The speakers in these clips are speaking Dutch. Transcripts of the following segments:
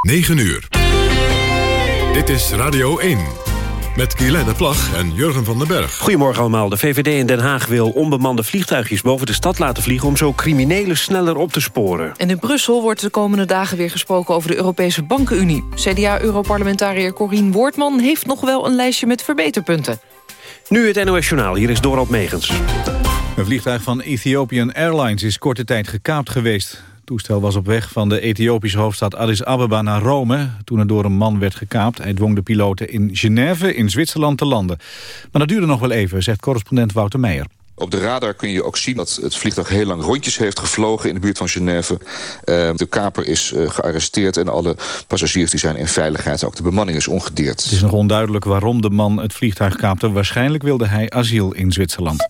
9 uur. Dit is Radio 1. Met Guylaine Plag en Jurgen van den Berg. Goedemorgen allemaal. De VVD in Den Haag wil onbemande vliegtuigjes boven de stad laten vliegen... om zo criminelen sneller op te sporen. En in Brussel wordt de komende dagen weer gesproken over de Europese Bankenunie. CDA-europarlementariër Corien Woordman heeft nog wel een lijstje met verbeterpunten. Nu het NOS Journaal. Hier is Dorald Megens. Een vliegtuig van Ethiopian Airlines is korte tijd gekaapt geweest. Het toestel was op weg van de Ethiopische hoofdstad Addis Ababa naar Rome... toen het door een man werd gekaapt. Hij dwong de piloten in Genève in Zwitserland te landen. Maar dat duurde nog wel even, zegt correspondent Wouter Meijer. Op de radar kun je ook zien dat het vliegtuig heel lang rondjes heeft gevlogen in de buurt van Genève. Uh, de kaper is uh, gearresteerd en alle passagiers die zijn in veiligheid. Ook de bemanning is ongedeerd. Het is nog onduidelijk waarom de man het vliegtuig kaapte. Waarschijnlijk wilde hij asiel in Zwitserland.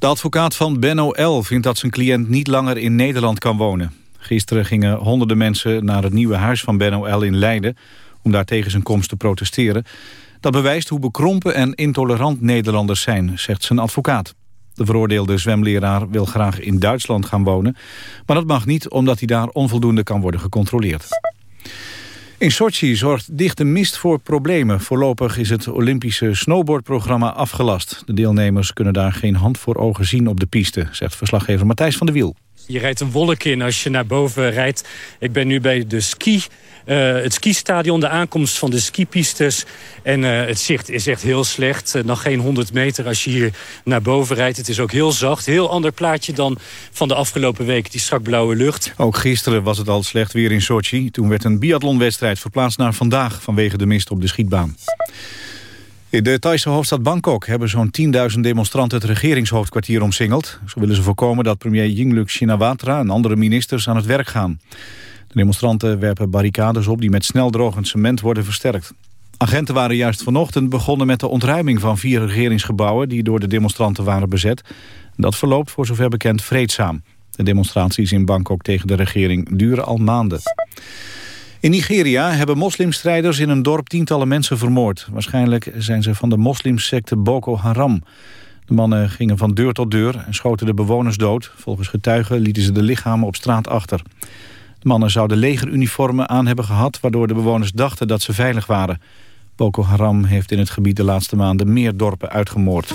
De advocaat van Benno L. vindt dat zijn cliënt niet langer in Nederland kan wonen. Gisteren gingen honderden mensen naar het nieuwe huis van Benno L. in Leiden... om daar tegen zijn komst te protesteren. Dat bewijst hoe bekrompen en intolerant Nederlanders zijn, zegt zijn advocaat. De veroordeelde zwemleraar wil graag in Duitsland gaan wonen... maar dat mag niet omdat hij daar onvoldoende kan worden gecontroleerd. In Sochi zorgt dichte mist voor problemen. Voorlopig is het Olympische snowboardprogramma afgelast. De deelnemers kunnen daar geen hand voor ogen zien op de piste... zegt verslaggever Matthijs van der Wiel. Je rijdt een wolk in als je naar boven rijdt. Ik ben nu bij de ski, uh, het skistadion, de aankomst van de skipistes. En uh, het zicht is echt heel slecht. Uh, nog geen 100 meter als je hier naar boven rijdt. Het is ook heel zacht. Heel ander plaatje dan van de afgelopen week. Die strak blauwe lucht. Ook gisteren was het al slecht weer in Sochi. Toen werd een biathlonwedstrijd verplaatst naar vandaag... vanwege de mist op de schietbaan. In de Thaise hoofdstad Bangkok hebben zo'n 10.000 demonstranten het regeringshoofdkwartier omsingeld. Zo willen ze voorkomen dat premier Yingluck Shinawatra en andere ministers aan het werk gaan. De demonstranten werpen barricades op die met snel cement worden versterkt. Agenten waren juist vanochtend begonnen met de ontruiming van vier regeringsgebouwen die door de demonstranten waren bezet. Dat verloopt voor zover bekend vreedzaam. De demonstraties in Bangkok tegen de regering duren al maanden. In Nigeria hebben moslimstrijders in een dorp tientallen mensen vermoord. Waarschijnlijk zijn ze van de moslimsecte Boko Haram. De mannen gingen van deur tot deur en schoten de bewoners dood. Volgens getuigen lieten ze de lichamen op straat achter. De mannen zouden legeruniformen aan hebben gehad... waardoor de bewoners dachten dat ze veilig waren. Boko Haram heeft in het gebied de laatste maanden meer dorpen uitgemoord.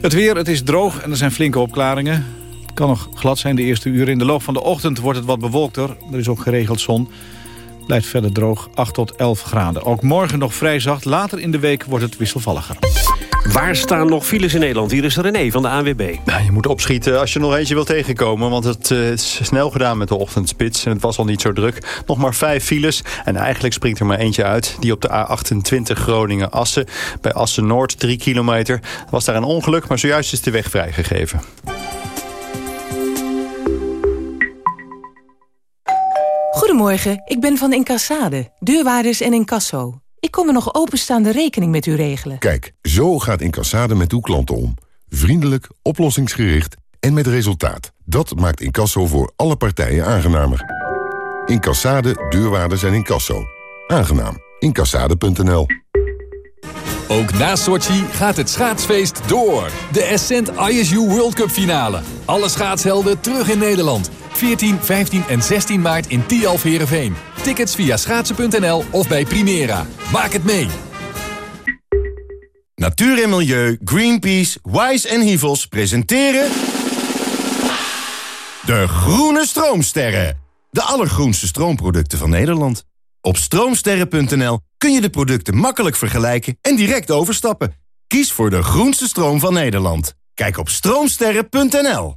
Het weer, het is droog en er zijn flinke opklaringen kan nog glad zijn de eerste uren. In de loop van de ochtend wordt het wat bewolkter. Er is ook geregeld zon. Blijft verder droog 8 tot 11 graden. Ook morgen nog vrij zacht. Later in de week wordt het wisselvalliger. Waar staan nog files in Nederland? Hier is René van de ANWB. Nou, je moet opschieten als je nog eentje wilt tegenkomen. Want het uh, is snel gedaan met de ochtendspits. En het was al niet zo druk. Nog maar vijf files. En eigenlijk springt er maar eentje uit. Die op de A28 Groningen-Assen. Bij Assen-Noord, 3 kilometer. Was daar een ongeluk, maar zojuist is de weg vrijgegeven. Goedemorgen, ik ben van Incassade, deurwaarders en incasso. Ik kom een nog openstaande rekening met u regelen. Kijk, zo gaat Incassade met uw klanten om. Vriendelijk, oplossingsgericht en met resultaat. Dat maakt Incasso voor alle partijen aangenamer. Incassade, deurwaarders en incasso. Aangenaam. Incassade.nl Ook na Sochi gaat het schaatsfeest door. De Ascent ISU World Cup finale. Alle schaatshelden terug in Nederland. 14, 15 en 16 maart in Tialf Herenveen. Tickets via schaatsen.nl of bij Primera. Maak het mee! Natuur en Milieu, Greenpeace, Wise en Hivels presenteren... De Groene Stroomsterren. De allergroenste stroomproducten van Nederland. Op stroomsterren.nl kun je de producten makkelijk vergelijken en direct overstappen. Kies voor de groenste stroom van Nederland. Kijk op stroomsterren.nl.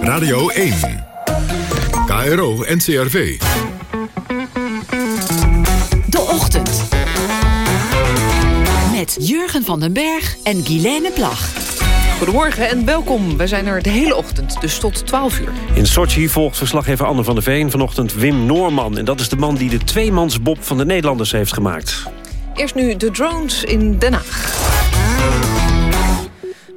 Radio 1. KRO NCRV. De Ochtend. Met Jurgen van den Berg en Guilaine Plag. Goedemorgen en welkom. Wij zijn er de hele ochtend, dus tot 12 uur. In Sochi volgt verslaggever Anne van der Veen vanochtend Wim Noorman. En dat is de man die de tweemansbob van de Nederlanders heeft gemaakt. Eerst nu de drones in Den Haag.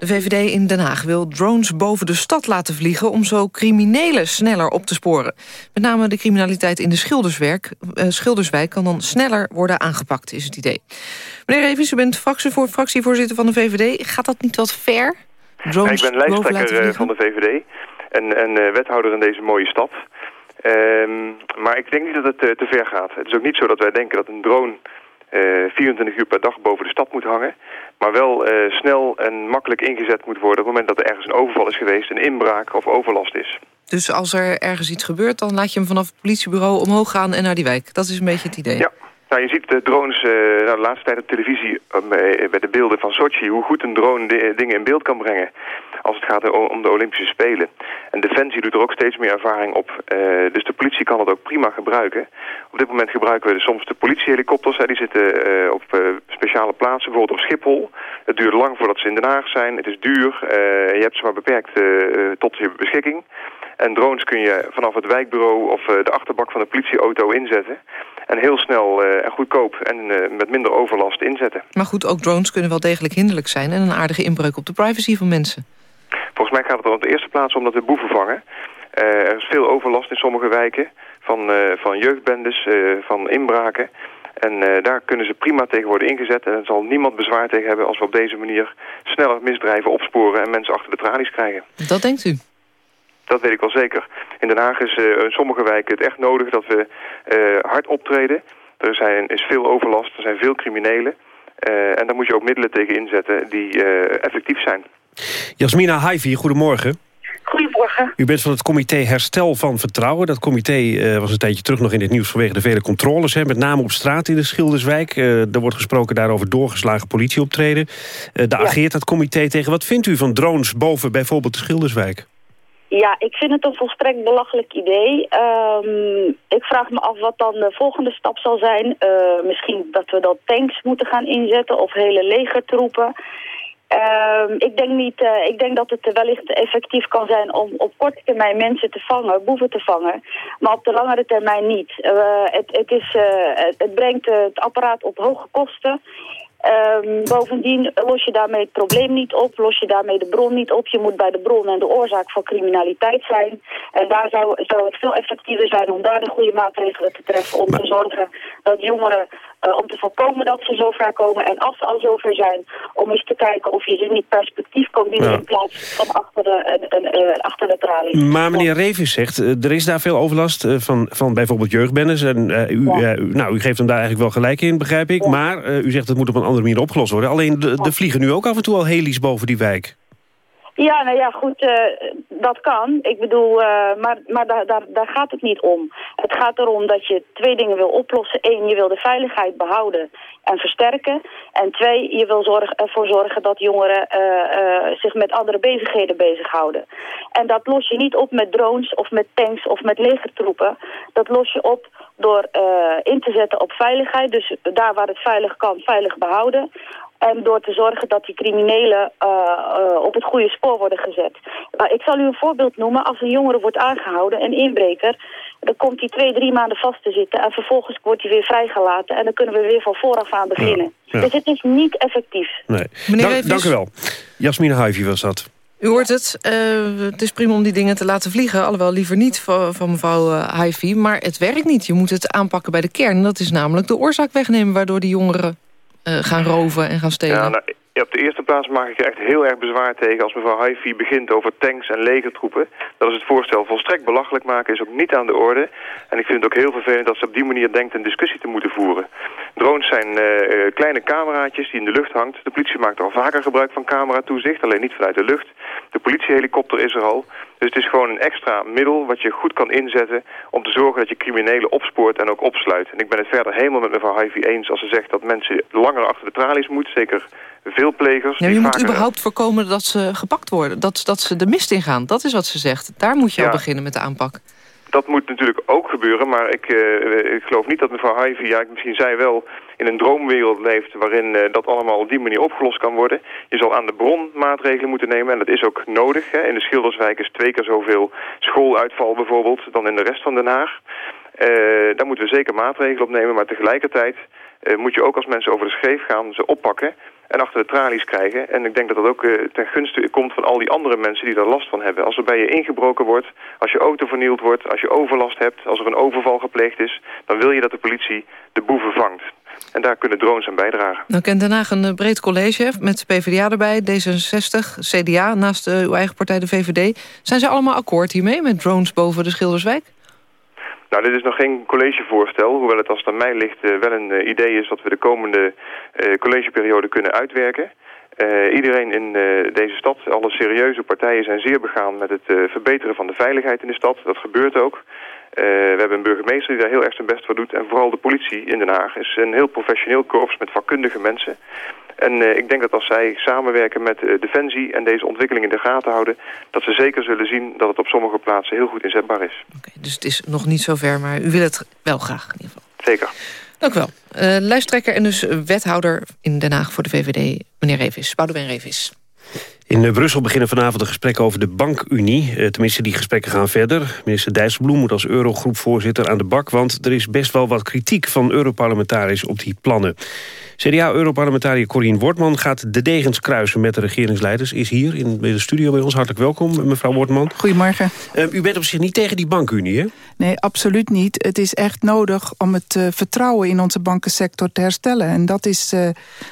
De VVD in Den Haag wil drones boven de stad laten vliegen... om zo criminelen sneller op te sporen. Met name de criminaliteit in de Schilderswerk, uh, Schilderswijk... kan dan sneller worden aangepakt, is het idee. Meneer Revis, u bent fractievoorzitter van de VVD. Gaat dat niet wat ver? Drones ik ben lijsttrekker eh, van de VVD en, en uh, wethouder in deze mooie stad. Um, maar ik denk niet dat het uh, te ver gaat. Het is ook niet zo dat wij denken dat een drone 24 uur per dag boven de stad moet hangen. Maar wel uh, snel en makkelijk ingezet moet worden... op het moment dat er ergens een overval is geweest... een inbraak of overlast is. Dus als er ergens iets gebeurt... dan laat je hem vanaf het politiebureau omhoog gaan en naar die wijk. Dat is een beetje het idee. Ja. Nou, je ziet de drones uh, nou, de laatste tijd op televisie uh, bij de beelden van Sochi... hoe goed een drone dingen in beeld kan brengen als het gaat om de Olympische Spelen. En Defensie doet er ook steeds meer ervaring op. Dus de politie kan het ook prima gebruiken. Op dit moment gebruiken we soms de politiehelikopters. Die zitten op speciale plaatsen, bijvoorbeeld op Schiphol. Het duurt lang voordat ze in Den Haag zijn. Het is duur. je hebt ze maar beperkt tot je beschikking. En drones kun je vanaf het wijkbureau of de achterbak van de politieauto inzetten. En heel snel en goedkoop en met minder overlast inzetten. Maar goed, ook drones kunnen wel degelijk hinderlijk zijn... en een aardige inbreuk op de privacy van mensen. Volgens mij gaat het er op de eerste plaats om dat we boeven vangen. Er is veel overlast in sommige wijken van, van jeugdbendes, van inbraken. En daar kunnen ze prima tegen worden ingezet. En er zal niemand bezwaar tegen hebben als we op deze manier sneller misdrijven opsporen en mensen achter de tralies krijgen. Dat denkt u? Dat weet ik wel zeker. In Den Haag is in sommige wijken het echt nodig dat we hard optreden. Er zijn, is veel overlast, er zijn veel criminelen. en daar moet je ook middelen tegen inzetten die effectief zijn. Jasmina Haivi, goedemorgen. Goedemorgen. U bent van het comité Herstel van Vertrouwen. Dat comité uh, was een tijdje terug nog in het nieuws vanwege de vele controles. Hè, met name op straat in de Schilderswijk. Uh, er wordt gesproken daarover doorgeslagen politieoptreden. Uh, daar ja. ageert dat comité tegen. Wat vindt u van drones boven bijvoorbeeld de Schilderswijk? Ja, ik vind het een volstrekt belachelijk idee. Um, ik vraag me af wat dan de volgende stap zal zijn. misschien dat we dan tanks moeten gaan inzetten of hele legertroepen. Um, ik, denk niet, uh, ik denk dat het wellicht effectief kan zijn om op korte termijn mensen te vangen, boeven te vangen. Maar op de langere termijn niet. Uh, het, het, is, het brengt het apparaat op hoge kosten. Um, bovendien los je daarmee het probleem niet op, los je daarmee de bron niet op. Je moet bij de bron en de oorzaak van criminaliteit zijn. En daar zou, zou het veel effectiever zijn om daar de goede maatregelen te treffen. Om te zorgen dat jongeren, uh, om te voorkomen dat ze zover komen. En als ze al zover zijn, om eens te kijken of je ze niet perspectief kan bieden ja. in plaats van achter de, uh, uh, achter de tralies. Maar meneer Revis zegt, er is daar veel overlast van, van bijvoorbeeld jeugdbennis. En u, ja. nou, u geeft hem daar eigenlijk wel gelijk in, begrijp ik. Ja. Maar u zegt het moet op een andere manier opgelost worden. Alleen, er vliegen nu ook af en toe al heli's boven die wijk. Ja, nou ja, goed, uh, dat kan. Ik bedoel, uh, maar, maar daar, daar, daar gaat het niet om. Het gaat erom dat je twee dingen wil oplossen. Eén, je wil de veiligheid behouden en versterken. En twee, je wil zorg, ervoor zorgen dat jongeren uh, zich met andere bezigheden bezighouden. En dat los je niet op met drones of met tanks of met legertroepen. Dat los je op door in te zetten op veiligheid. Dus daar waar het veilig kan, veilig behouden. En door te zorgen dat die criminelen uh, uh, op het goede spoor worden gezet. Uh, ik zal u een voorbeeld noemen. Als een jongere wordt aangehouden, een inbreker... dan komt hij twee, drie maanden vast te zitten... en vervolgens wordt hij weer vrijgelaten... en dan kunnen we weer van vooraf aan beginnen. Ja, ja. Dus het is niet effectief. Nee. Meneer dank, dank u wel. Jasmine Huivie was dat. U hoort het. Uh, het is prima om die dingen te laten vliegen. Alhoewel liever niet van, van mevrouw uh. Maar het werkt niet. Je moet het aanpakken bij de kern. Dat is namelijk de oorzaak wegnemen... waardoor die jongeren uh, gaan roven en gaan stelen? Ja, nou, op de eerste plaats maak ik er echt heel erg bezwaar tegen als mevrouw Haifi begint over tanks en legertroepen. Dat is het voorstel volstrekt belachelijk maken, is ook niet aan de orde. En ik vind het ook heel vervelend dat ze op die manier denkt een discussie te moeten voeren. Drones zijn uh, kleine cameraatjes die in de lucht hangt. De politie maakt al vaker gebruik van cameratoezicht, alleen niet vanuit de lucht. De politiehelikopter is er al. Dus het is gewoon een extra middel wat je goed kan inzetten... om te zorgen dat je criminelen opspoort en ook opsluit. En ik ben het verder helemaal met mevrouw Haifi eens als ze zegt dat mensen langer achter de tralies moeten. Zeker veel plegers. Ja, je moet vaker... überhaupt voorkomen dat ze gepakt worden. Dat, dat ze de mist ingaan. Dat is wat ze zegt. Daar moet je ja. al beginnen met de aanpak. Dat moet natuurlijk ook gebeuren, maar ik, uh, ik geloof niet dat mevrouw Hyvie, ja, misschien zij wel, in een droomwereld leeft waarin uh, dat allemaal op die manier opgelost kan worden. Je zal aan de bron maatregelen moeten nemen en dat is ook nodig. Hè. In de Schilderswijk is twee keer zoveel schooluitval bijvoorbeeld dan in de rest van Den Haag. Uh, daar moeten we zeker maatregelen op nemen, maar tegelijkertijd moet je ook als mensen over de scheef gaan ze oppakken en achter de tralies krijgen. En ik denk dat dat ook ten gunste komt van al die andere mensen die daar last van hebben. Als er bij je ingebroken wordt, als je auto vernield wordt, als je overlast hebt, als er een overval gepleegd is, dan wil je dat de politie de boeven vangt. En daar kunnen drones aan bijdragen. Nou kent Den Haag een eh, breed college met PvdA erbij, D66, CDA, naast uh, uw eigen partij de VVD. Zijn ze allemaal akkoord hiermee met drones boven de Schilderswijk? Nou, dit is nog geen collegevoorstel, hoewel het als het aan mij ligt uh, wel een uh, idee is wat we de komende uh, collegeperiode kunnen uitwerken. iedereen in deze stad, alle serieuze partijen zijn zeer begaan met het verbeteren van de veiligheid in de stad. Dat gebeurt ook. We hebben een burgemeester die daar heel erg zijn best voor doet. En vooral de politie in Den Haag is een heel professioneel korps met vakkundige mensen. En uh, ik denk dat als zij samenwerken met uh, Defensie en deze ontwikkeling in de gaten houden... dat ze zeker zullen zien dat het op sommige plaatsen heel goed inzetbaar is. Okay, dus het is nog niet zover, maar u wil het wel graag in ieder geval. Zeker. Dank u wel. Lijsttrekker en dus wethouder in Den Haag voor de VVD, meneer Revis. Boudewijn Revis. In Brussel beginnen vanavond de gesprekken over de bankunie. Tenminste, die gesprekken gaan verder. Minister Dijsselbloem moet als Eurogroepvoorzitter aan de bak... want er is best wel wat kritiek van Europarlementariërs op die plannen. CDA-europarlementariër Corien Wortman gaat de degens kruisen met de regeringsleiders. Is hier in de studio bij ons. Hartelijk welkom, mevrouw Wortman. Goedemorgen. Uh, u bent op zich niet tegen die bankunie, hè? Nee, absoluut niet. Het is echt nodig om het uh, vertrouwen in onze bankensector te herstellen. En, dat is, uh,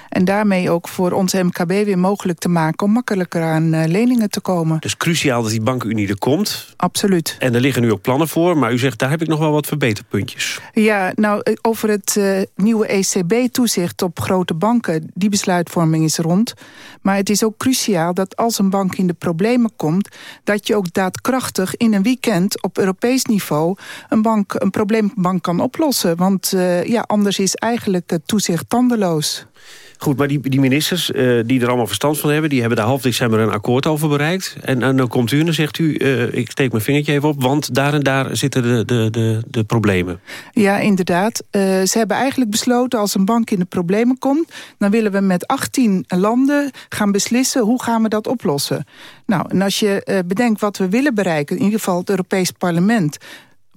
en daarmee ook voor onze MKB weer mogelijk te maken... om makkelijker aan leningen te komen. Dus cruciaal dat die bankunie er komt. Absoluut. En er liggen nu ook plannen voor. Maar u zegt, daar heb ik nog wel wat verbeterpuntjes. Ja, nou, over het nieuwe ECB-toezicht op grote banken, die besluitvorming is rond. Maar het is ook cruciaal dat als een bank in de problemen komt... dat je ook daadkrachtig in een weekend op Europees niveau... een, bank, een probleembank kan oplossen. Want uh, ja, anders is eigenlijk het toezicht tandeloos. Goed, maar die, die ministers uh, die er allemaal verstand van hebben... die hebben daar half december een akkoord over bereikt. En, en dan komt u en dan zegt u, uh, ik steek mijn vingertje even op... want daar en daar zitten de, de, de, de problemen. Ja, inderdaad. Uh, ze hebben eigenlijk besloten als een bank in de problemen komt... dan willen we met 18 landen gaan beslissen hoe gaan we dat oplossen. Nou, en als je bedenkt wat we willen bereiken... in ieder geval het Europees Parlement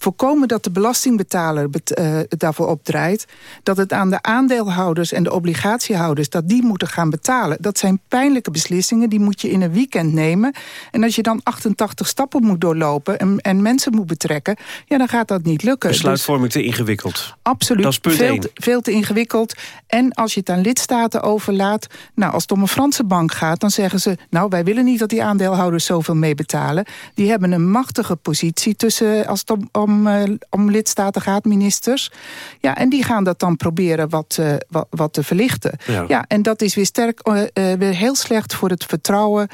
voorkomen dat de belastingbetaler uh, daarvoor opdraait... dat het aan de aandeelhouders en de obligatiehouders... dat die moeten gaan betalen. Dat zijn pijnlijke beslissingen, die moet je in een weekend nemen. En als je dan 88 stappen moet doorlopen en, en mensen moet betrekken... ja, dan gaat dat niet lukken. Besluitvorming dus, te ingewikkeld. Absoluut. Dat is punt veel, te, veel te ingewikkeld. En als je het aan lidstaten overlaat... nou, als het om een Franse bank gaat, dan zeggen ze... nou, wij willen niet dat die aandeelhouders zoveel mee betalen. Die hebben een machtige positie tussen als het om, om om, lidstaten gaat, ministers. Ja, en die gaan dat dan proberen wat, uh, wat, wat, te verlichten. Ja. ja. en dat is weer, sterk, uh, weer heel slecht voor het vertrouwen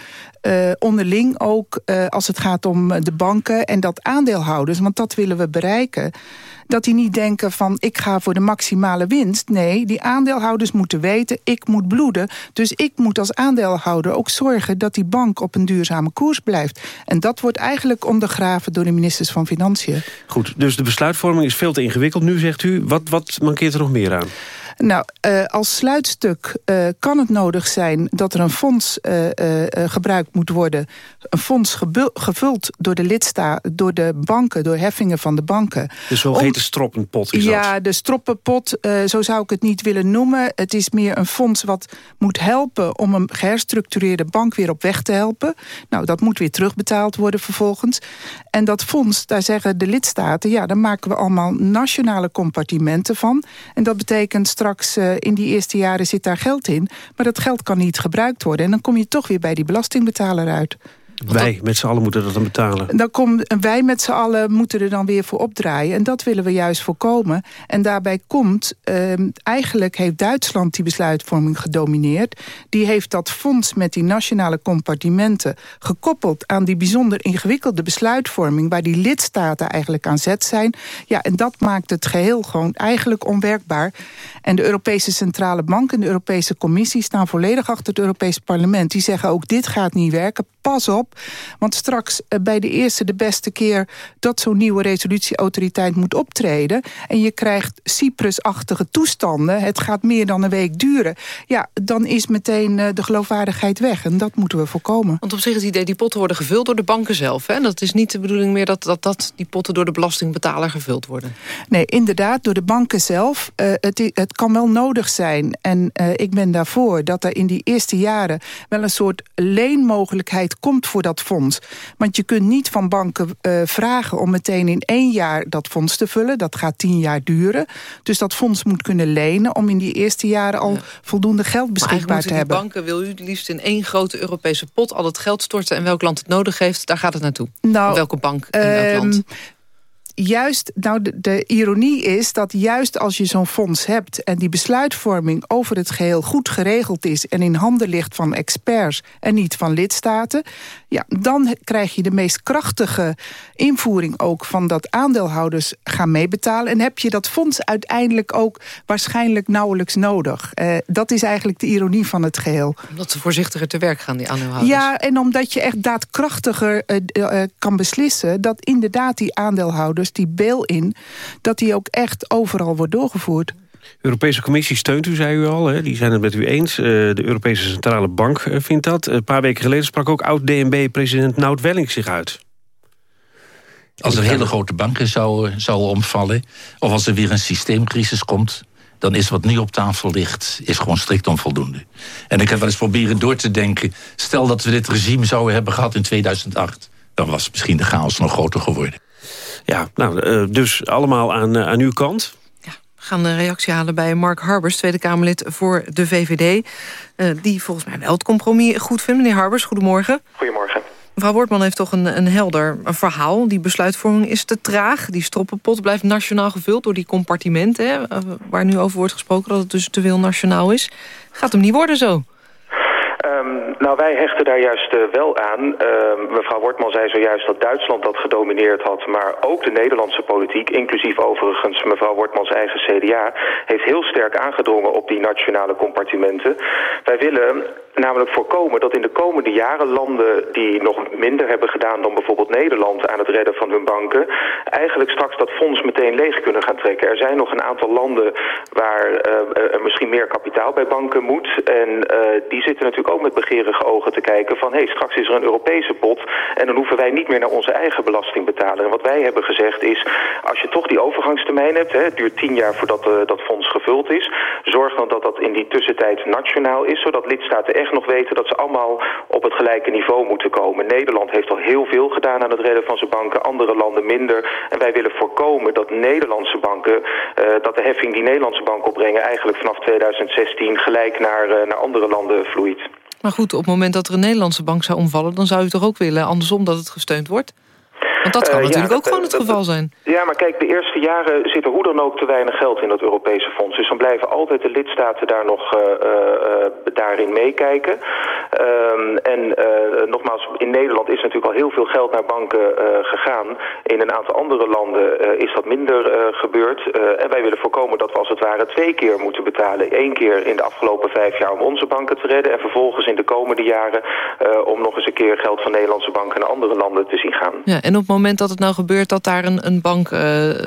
onderling ook als het gaat om de banken en dat aandeelhouders. Want dat willen we bereiken dat die niet denken van ik ga voor de maximale winst. Nee, die aandeelhouders moeten weten ik moet bloeden. Dus ik moet als aandeelhouder ook zorgen dat die bank op een duurzame koers blijft. En dat wordt eigenlijk ondergraven door de ministers van Financiën. Goed, dus de besluitvorming is veel te ingewikkeld nu, zegt u. Wat, wat mankeert er nog meer aan? Nou, uh, als sluitstuk uh, kan het nodig zijn dat er een fonds uh, gebruikt moet worden. Een fonds gevuld door de lidstaten, door de banken, door heffingen van de banken. De zogeheten stroppenpot is Ja, dat? de stroppenpot, zo zou ik het niet willen noemen. Het is meer een fonds wat moet helpen om een geherstructureerde bank weer op weg te helpen. Nou, dat moet weer terugbetaald worden vervolgens. En dat fonds, daar zeggen de lidstaten... ja, daar maken we allemaal nationale compartimenten van. En dat betekent straks uh, in die eerste jaren zit daar geld in... maar dat geld kan niet gebruikt worden. En dan kom je toch weer bij die belastingbetaler uit. Wij met z'n allen moeten dat dan betalen. Dan kom, wij met z'n allen moeten er dan weer voor opdraaien. En dat willen we juist voorkomen. En daarbij komt, eh, eigenlijk heeft Duitsland die besluitvorming gedomineerd. Die heeft dat fonds met die nationale compartimenten... gekoppeld aan die bijzonder ingewikkelde besluitvorming... waar die lidstaten eigenlijk aan zet zijn. Ja, en dat maakt het geheel gewoon eigenlijk onwerkbaar. En de Europese Centrale Bank en de Europese Commissie... staan volledig achter het Europese parlement. Die zeggen ook dit gaat niet werken, pas op op. Want straks eh, bij de eerste de beste keer... dat zo'n nieuwe resolutieautoriteit moet optreden... en je krijgt Cyprus-achtige toestanden... het gaat meer dan een week duren... ja, dan is meteen eh, de geloofwaardigheid weg. En dat moeten we voorkomen. Want op zich is het idee, die potten worden gevuld door de banken zelf. Hè? Dat is niet de bedoeling meer dat, dat, dat die potten door de belastingbetaler gevuld worden. Nee, inderdaad, door de banken zelf. Uh, het, het kan wel nodig zijn, en uh, ik ben daarvoor... dat er in die eerste jaren wel een soort leenmogelijkheid komt voor dat fonds. Want je kunt niet van banken uh, vragen om meteen in één jaar dat fonds te vullen. Dat gaat tien jaar duren. Dus dat fonds moet kunnen lenen om in die eerste jaren al ja. voldoende geld beschikbaar te hebben. banken wil u liefst in één grote Europese pot al het geld storten... en welk land het nodig heeft, daar gaat het naartoe. Nou, welke bank in welk land? Juist, nou de, de, ironie is dat juist als je zo'n fonds hebt... en die besluitvorming over het geheel goed geregeld is... en in handen ligt van experts en niet van lidstaten... ja, dan krijg je de meest krachtige invoering ook... van dat aandeelhouders gaan meebetalen... en heb je dat fonds uiteindelijk ook waarschijnlijk nauwelijks nodig. Uh, dat is eigenlijk de ironie van het geheel. Omdat ze voorzichtiger te werk gaan, die aandeelhouders. Ja, en omdat je echt daadkrachtiger uh, uh, kan beslissen... dat inderdaad die aandeelhouders die bail-in... dat die ook echt overal wordt doorgevoerd. De Europese Commissie steunt u, zei u al. Hè? Die zijn het met u eens. Uh, de Europese Centrale Bank uh, vindt dat. Een paar weken geleden sprak ook oud-DNB-president Nout Welling zich uit. Als er hele grote banken zouden zou omvallen... of als er weer een systeemcrisis komt... dan is wat nu op tafel ligt, is gewoon strikt onvoldoende. En ik heb wel eens proberen door te denken... stel dat we dit regime zouden hebben gehad in 2008... dan was misschien de chaos nog groter geworden. Ja, nou, uh, dus allemaal aan, uh, aan uw kant. Ja, we gaan een reactie halen bij Mark Harbers, Tweede Kamerlid voor de VVD. Uh, die volgens mij wel het compromis goed vindt. Meneer Harbers, goedemorgen. Goedemorgen. Mevrouw Wortman heeft toch een, een helder verhaal. Die besluitvorming is te traag. Die stroppenpot blijft nationaal gevuld door die compartimenten... Hè, waar nu over wordt gesproken dat het dus te veel nationaal is. Gaat hem niet worden zo. Um, nou, wij hechten daar juist uh, wel aan. Uh, mevrouw Wortman zei zojuist dat Duitsland dat gedomineerd had... maar ook de Nederlandse politiek, inclusief overigens mevrouw Wortmans eigen CDA... heeft heel sterk aangedrongen op die nationale compartimenten. Wij willen namelijk voorkomen dat in de komende jaren landen die nog minder hebben gedaan dan bijvoorbeeld Nederland aan het redden van hun banken, eigenlijk straks dat fonds meteen leeg kunnen gaan trekken. Er zijn nog een aantal landen waar er misschien meer kapitaal bij banken moet en die zitten natuurlijk ook met begeerige ogen te kijken van hé, hey, straks is er een Europese pot en dan hoeven wij niet meer naar onze eigen belasting betalen. En wat wij hebben gezegd is, als je toch die overgangstermijn hebt, hè, het duurt tien jaar voordat uh, dat fonds gevuld is, zorg dan dat dat in die tussentijd nationaal is, zodat lidstaten echt nog weten dat ze allemaal op het gelijke niveau moeten komen. Nederland heeft al heel veel gedaan aan het redden van zijn banken, andere landen minder. En wij willen voorkomen dat Nederlandse banken, uh, dat de heffing die Nederlandse banken opbrengen eigenlijk vanaf 2016 gelijk naar, uh, naar andere landen vloeit. Maar goed, op het moment dat er een Nederlandse bank zou omvallen... dan zou u toch ook willen, andersom, dat het gesteund wordt? Want dat kan uh, natuurlijk ja, ook gewoon het geval zijn. Ja, maar kijk, de eerste jaren zit er hoe dan ook te weinig geld in dat Europese fonds. Dus dan blijven altijd de lidstaten daar nog uh, uh, daarin meekijken. Um, en nogmaals, in Nederland is natuurlijk al heel veel geld naar banken gegaan. In een aantal andere landen is dat minder gebeurd. en wij willen voorkomen dat we als het ware twee keer moeten betalen. Eén keer in de afgelopen vijf jaar om onze banken te redden. En vervolgens in de komende jaren om nog eens een keer geld van Nederlandse banken naar andere landen te zien gaan. Ja, en op het moment dat het nou gebeurt dat daar een, een bank uh, uh,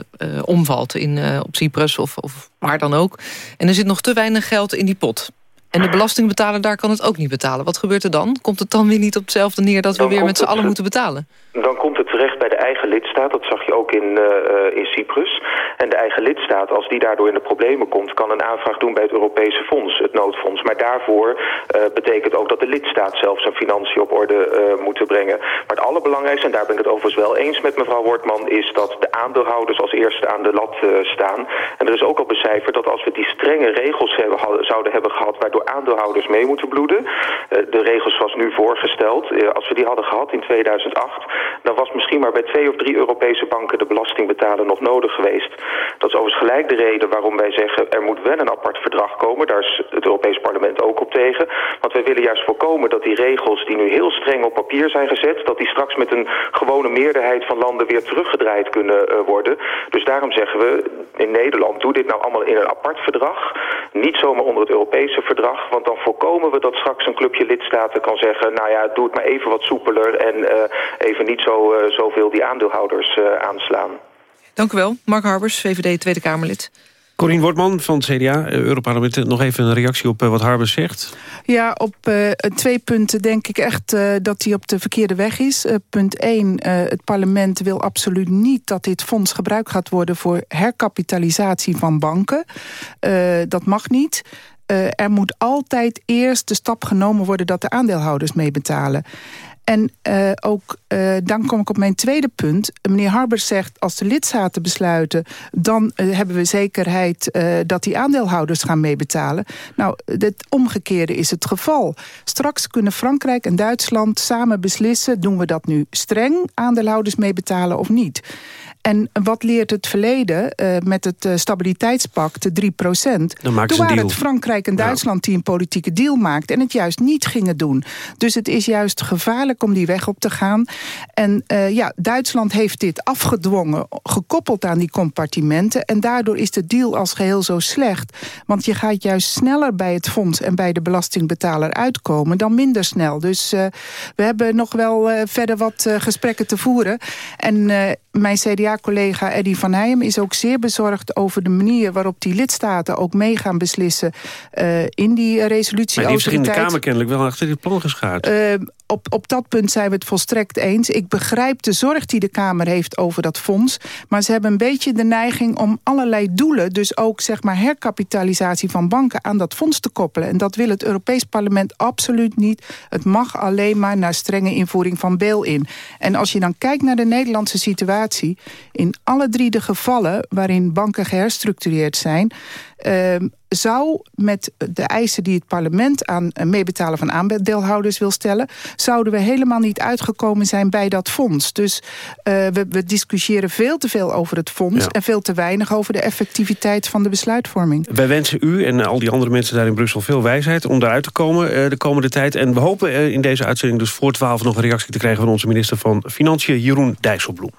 omvalt in, uh, op Cyprus of, of waar dan ook... en er zit nog te weinig geld in die pot... En de belastingbetaler daar kan het ook niet betalen. Wat gebeurt er dan? Komt het dan weer niet op hetzelfde neer dat we dan weer met z'n allen moeten betalen? Dan komt het terecht bij de eigen lidstaat. Dat zag je ook in, uh, in Cyprus. En de eigen lidstaat, als die daardoor in de problemen komt... kan een aanvraag doen bij het Europese fonds, het noodfonds. Maar daarvoor uh, betekent ook dat de lidstaat zelf zijn financiën op orde moet brengen. Maar het allerbelangrijkste, en daar ben ik het overigens wel eens met mevrouw Wortman... is dat de aandeelhouders als eerste aan de lat staan. En er is ook al becijferd dat als we die strenge regels hebben, zouden hebben gehad... waardoor aandeelhouders mee moeten bloeden. De regels zoals nu voorgesteld. Als we die hadden gehad in 2008... dan was misschien maar bij twee of drie Europese banken... de belastingbetaler nog nodig geweest. Dat is overigens gelijk de reden waarom wij zeggen... er moet wel een apart verdrag komen. Daar is het Europees Parlement ook op tegen. Want wij willen juist voorkomen dat die regels... die nu heel streng op papier zijn gezet... dat die straks met een gewone meerderheid van landen... weer teruggedraaid kunnen uh, worden. Dus daarom zeggen we in Nederland... doe dit nou allemaal in een apart verdrag. Niet zomaar onder het Europese verdrag, want dan voorkomen we dat straks een clubje lidstaten kan zeggen... nou ja, doe het maar even wat soepeler en even niet zo, zoveel die aandeelhouders aanslaan. Dank u wel, Mark Harbers, VVD Tweede Kamerlid. Corien Wortman van het CDA, eh, Europarlement. Nog even een reactie op eh, wat Harbers zegt. Ja, op uh, twee punten denk ik echt uh, dat hij op de verkeerde weg is. Uh, punt 1, het parlement wil absoluut niet dat dit fonds gebruikt gaat worden... voor herkapitalisatie van banken. dat mag niet. er moet altijd eerst de stap genomen worden dat de aandeelhouders meebetalen. En uh, ook, uh, dan kom ik op mijn tweede punt. Meneer Harbers zegt, als de lidstaten besluiten... dan uh, hebben we zekerheid dat die aandeelhouders gaan meebetalen. Nou, het omgekeerde is het geval. Straks kunnen Frankrijk en Duitsland samen beslissen... doen we dat nu streng, aandeelhouders meebetalen of niet. En wat leert het verleden uh, met het uh, stabiliteitspact, de 3 procent? Toen waren het Frankrijk en Duitsland die een politieke deal maakten... en het juist niet gingen doen. Dus het is juist gevaarlijk om die weg op te gaan. En uh, ja, Duitsland heeft dit afgedwongen, gekoppeld aan die compartimenten... en daardoor is de deal als geheel zo slecht. Want je gaat juist sneller bij het fonds en bij de belastingbetaler uitkomen... dan minder snel. Dus we hebben nog wel verder wat gesprekken te voeren. En mijn CDA-collega Eddy van Heijem is ook zeer bezorgd over de manier waarop die lidstaten ook mee gaan beslissen uh, in die resolutie. Maar die heeft zich in de Kamer kennelijk wel achter dit plan geschaard. Uh, op, op dat punt zijn we het volstrekt eens. Ik begrijp de zorg die de Kamer heeft over dat fonds. Maar ze hebben een beetje de neiging om allerlei doelen... dus ook zeg maar herkapitalisatie van banken aan dat fonds te koppelen. En dat wil het Europees Parlement absoluut niet. Het mag alleen maar naar strenge invoering van bail-in. En als je dan kijkt naar de Nederlandse situatie... in alle drie de gevallen waarin banken geherstructureerd zijn... Uh, zou met de eisen die het parlement aan meebetalen van aandeelhouders wil stellen... zouden we helemaal niet uitgekomen zijn bij dat fonds. Dus uh, we, we, discussiëren veel te veel over het fonds... en veel te weinig over de effectiviteit van de besluitvorming. Wij wensen u en al die andere mensen daar in Brussel veel wijsheid... om daaruit te komen uh, de komende tijd. En we hopen uh, in deze uitzending dus voor 12 nog een reactie te krijgen... van onze minister van Financiën, Jeroen Dijsselbloem.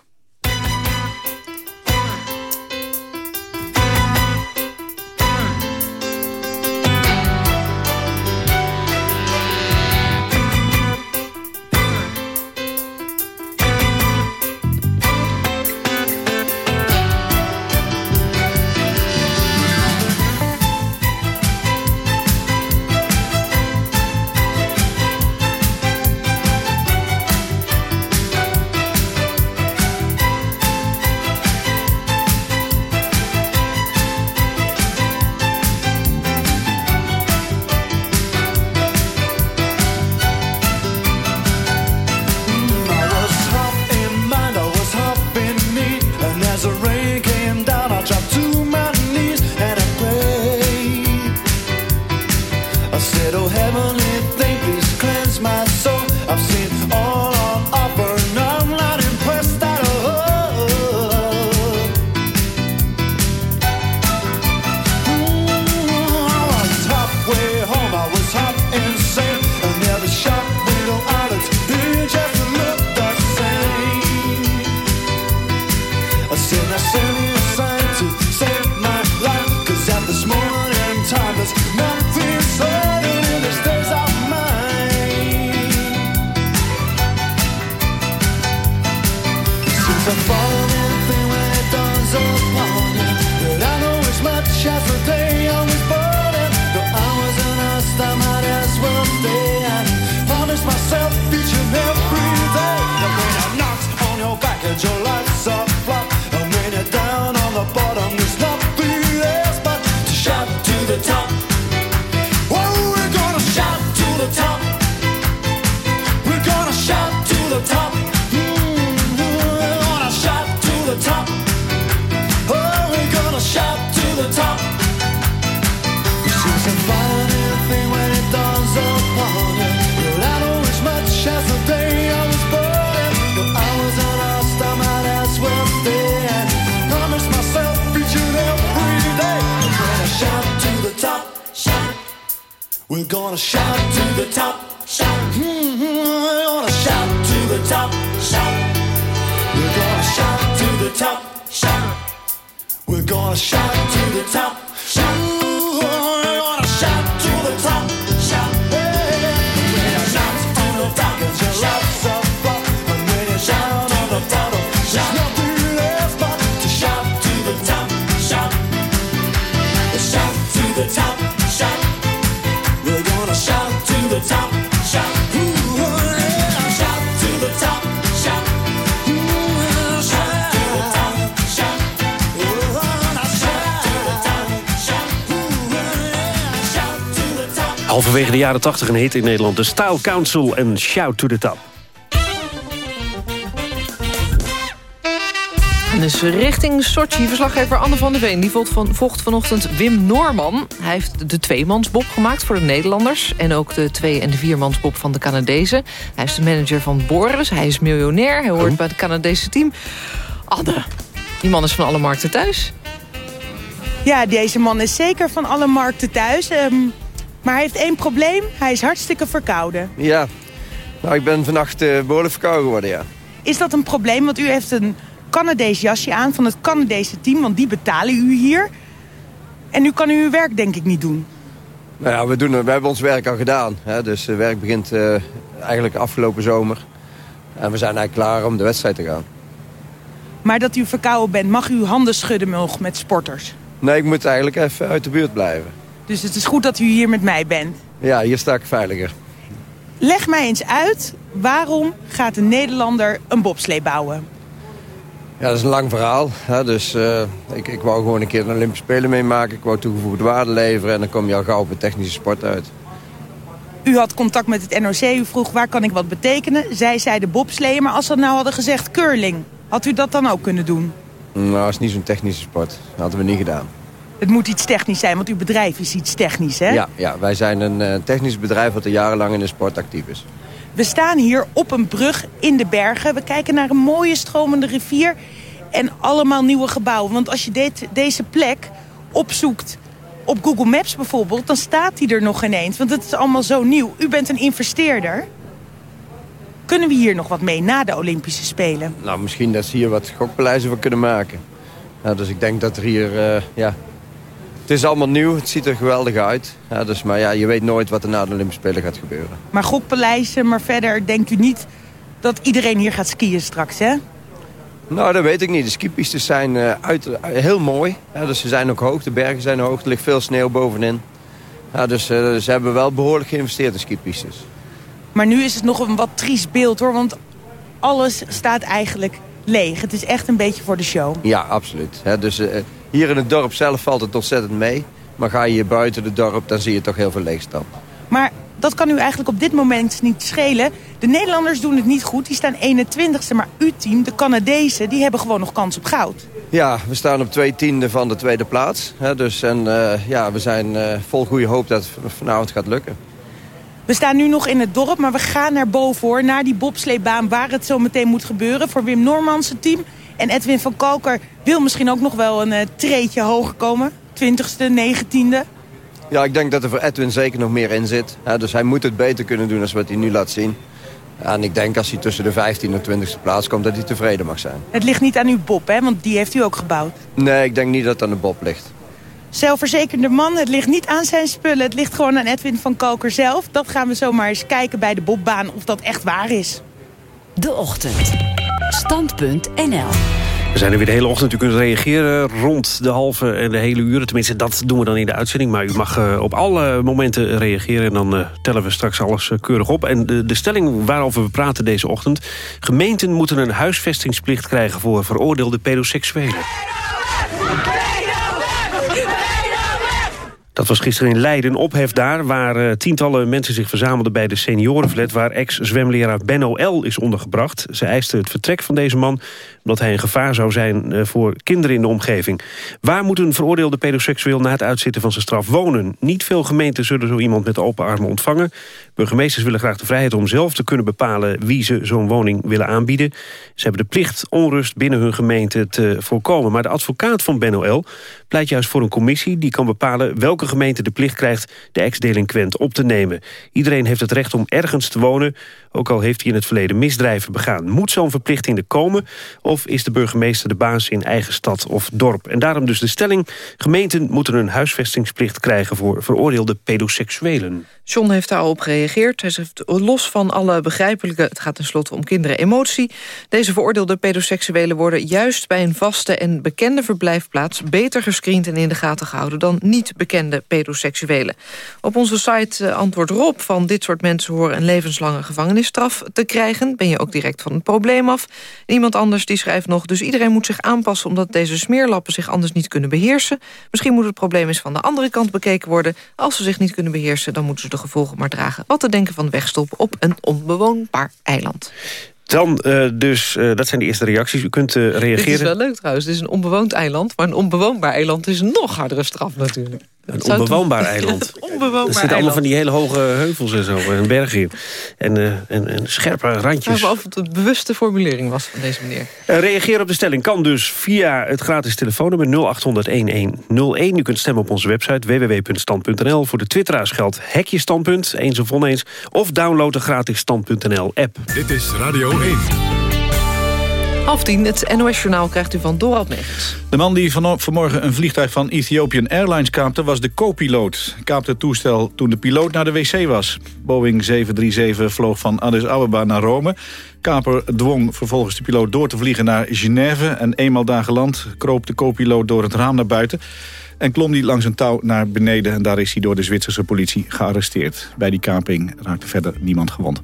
Top, shout to the top, shout. Halverwege de jaren 80 een hit in Nederland. De Style Council en Shout to the Top. Dus richting Sochi, verslaggever Anne van der Veen... die volgt, van, volgt vanochtend Wim Norman. Hij heeft de tweemansbob gemaakt voor de Nederlanders... en ook de twee- en de viermansbob van de Canadezen. Hij is de manager van Boris, hij is miljonair... hij hoort bij het Canadese team. Anne, die man is van alle markten thuis. Ja, deze man is zeker van alle markten thuis. ehm, maar hij heeft één probleem. Hij is hartstikke verkouden. Ja, nou ik ben vannacht eh, behoorlijk verkouden geworden, ja. Is dat een probleem? Want u heeft een Canadees jasje aan van het Canadese team. Want die betalen u hier. En nu kan u uw werk denk ik niet doen. Nou ja, we, doen, we hebben ons werk al gedaan. Hè, dus het werk begint eh, eigenlijk afgelopen zomer. En we zijn eigenlijk klaar om de wedstrijd te gaan. Maar dat u verkouden bent, mag u handen schudden nog met sporters. Nee, ik moet eigenlijk even uit de buurt blijven. Dus het is goed dat u hier met mij bent. Ja, hier sta ik veiliger. Leg mij eens uit, waarom gaat een Nederlander een bobslee bouwen? Ja, dat is een lang verhaal. Hè, dus eh, ik, ik wou gewoon een keer de Olympische Spelen meemaken. Ik wou toegevoegde waarde leveren en dan kom je al gauw op een technische sport uit. U had contact met het NOC, u vroeg waar kan ik wat betekenen. Zij zeiden bobsleeën, maar als ze nou hadden gezegd curling... had u dat dan ook kunnen doen? Nou, dat is niet zo'n technische sport. Dat hadden we niet gedaan. Het moet iets technisch zijn, want uw bedrijf is iets technisch, hè? Ja, ja, wij zijn een eh, technisch bedrijf dat er jarenlang in de sport actief is. We staan hier op een brug in de bergen. We kijken naar een mooie stromende rivier en allemaal nieuwe gebouwen. Want als je dit, deze plek opzoekt op Google Maps bijvoorbeeld... dan staat die er nog ineens, want het is allemaal zo nieuw. U bent een investeerder. Kunnen we hier nog wat mee na de Olympische Spelen? Nou, misschien dat ze hier wat gokpaleizen voor kunnen maken. Ja, dus ik denk dat er hier, eh, ja... Het is allemaal nieuw, het ziet er geweldig uit. Ja, dus, maar ja, je weet nooit wat er na de Olympische Spelen gaat gebeuren. Maar gokpaleizen, maar verder denkt u niet dat iedereen hier gaat skiën straks, hè? Nou, dat weet ik niet. De skipistes zijn eh, uit, heel mooi. Ja, dus ze zijn ook hoog, de bergen zijn hoog, er ligt veel sneeuw bovenin. Ja, dus eh, ze hebben wel behoorlijk geïnvesteerd in skipistes. Maar nu is het nog een wat triest beeld, hoor. Want alles staat eigenlijk leeg. Het is echt een beetje voor de show. Ja, absoluut. Ja, dus eh, hier in het dorp zelf valt het ontzettend mee. Maar ga je hier buiten het dorp, dan zie je toch heel veel leegstand. Maar dat kan u eigenlijk op dit moment niet schelen. De Nederlanders doen het niet goed. Die staan 21ste. Maar uw team, de Canadezen, die hebben gewoon nog kans op goud. Ja, we staan op twee tiende van de tweede plaats. Hè, dus, en eh, ja, we zijn eh, vol goede hoop dat het vanavond gaat lukken. We staan nu nog in het dorp, maar we gaan naar boven hoor. Naar die bobsleebaan waar het zo meteen moet gebeuren. Voor Wim Normans team. En Edwin van Kalker wil misschien ook nog wel een uh, treetje hoger komen. 20ste, 19e. Ja, ik denk dat er voor Edwin zeker nog meer in zit. Hè, dus hij moet het beter kunnen doen dan wat hij nu laat zien. En ik denk als hij tussen de 15 en 20ste plaats komt, dat hij tevreden mag zijn. Het ligt niet aan uw Bob, hè? want die heeft u ook gebouwd. Nee, ik denk niet dat het aan de Bob ligt. Zelfverzekerde man, het ligt niet aan zijn spullen. Het ligt gewoon aan Edwin van Kalker zelf. Dat gaan we zomaar eens kijken bij de Bobbaan of dat echt waar is. De Ochtend. Stand.nl We zijn er weer de hele ochtend. U kunt reageren rond de halve en de hele uren. Tenminste, dat doen we dan in de uitzending. Maar u mag uh, op alle momenten reageren. En dan uh, tellen we straks alles uh, keurig op. En de, de stelling waarover we praten deze ochtend. Gemeenten moeten een huisvestingsplicht krijgen... voor veroordeelde pedoseksuelen. Dat was gisteren in Leiden, ophef daar... waar uh, tientallen mensen zich verzamelden bij de seniorenflat... waar ex-zwemleraar Benno L. is ondergebracht. Ze eisten het vertrek van deze man... omdat hij een gevaar zou zijn uh, voor kinderen in de omgeving. Waar moet een veroordeelde pedoseksueel... na het uitzitten van zijn straf wonen? Niet veel gemeenten zullen zo iemand met open armen ontvangen. Burgemeesters willen graag de vrijheid om zelf te kunnen bepalen... wie ze zo'n woning willen aanbieden. Ze hebben de plicht onrust binnen hun gemeente te voorkomen. Maar de advocaat van Benno L. pleit juist voor een commissie... die kan bepalen welke gemeente de plicht krijgt de ex-delinquent op te nemen. Iedereen heeft het recht om ergens te wonen, ook al heeft hij in het verleden misdrijven begaan. Moet zo'n verplichting er komen of is de burgemeester de baas in eigen stad of dorp? En daarom dus de stelling, gemeenten moeten een huisvestingsplicht krijgen voor veroordeelde pedoseksuelen. John heeft daarop gereageerd. Hij zegt, los van alle begrijpelijke... het gaat tenslotte om kinderen emotie... deze veroordeelde pedoseksuelen worden juist bij een vaste en bekende verblijfplaats... beter gescreend en in de gaten gehouden dan niet bekende pedoseksuelen. Op onze site uh, antwoordt Rob van dit soort mensen horen een levenslange gevangenisstraf te krijgen. Ben je ook direct van het probleem af. En iemand anders die schrijft nog... dus iedereen moet zich aanpassen omdat deze smeerlappen zich anders niet kunnen beheersen. Misschien moet het probleem eens van de andere kant bekeken worden. Als ze zich niet kunnen beheersen, dan moeten ze de gevolgen maar dragen. Wat te denken van wegstop op een onbewoonbaar eiland. Dan uh, dus, uh, dat zijn de eerste reacties. U kunt uh, reageren. Dit is wel leuk trouwens. Het is een onbewoond eiland. Maar een onbewoonbaar eiland is een nog hardere straf natuurlijk. Een onbewoonbaar eiland. onbewoonbaar er zitten allemaal van die hele hoge heuvels en zo. En bergen in. En, uh, en, en scherpe randjes. Ja, of het een bewuste formulering was van deze meneer. Uh, reageren op de stelling kan dus via het gratis telefoonnummer 0800-1101. U kunt stemmen op onze website www.stand.nl. Voor de twitteraars geldt hekje standpunt, eens of oneens. Of download de gratis stand.nl app. Dit is Radio 1. Half tien, het NOS-journaal krijgt u van Dorald Megens. De man die van, vanmorgen een vliegtuig van Ethiopian Airlines kaapte... was de co-piloot. Kaapte het toestel toen de piloot naar de wc was. Boeing 737 vloog van Addis Ababa naar Rome. Kaper dwong vervolgens de piloot door te vliegen naar Genève... en eenmaal daar geland kroop de co-piloot door het raam naar buiten... en klom hij langs een touw naar beneden... en daar is hij door de Zwitserse politie gearresteerd. Bij die kaping raakte verder niemand gewond.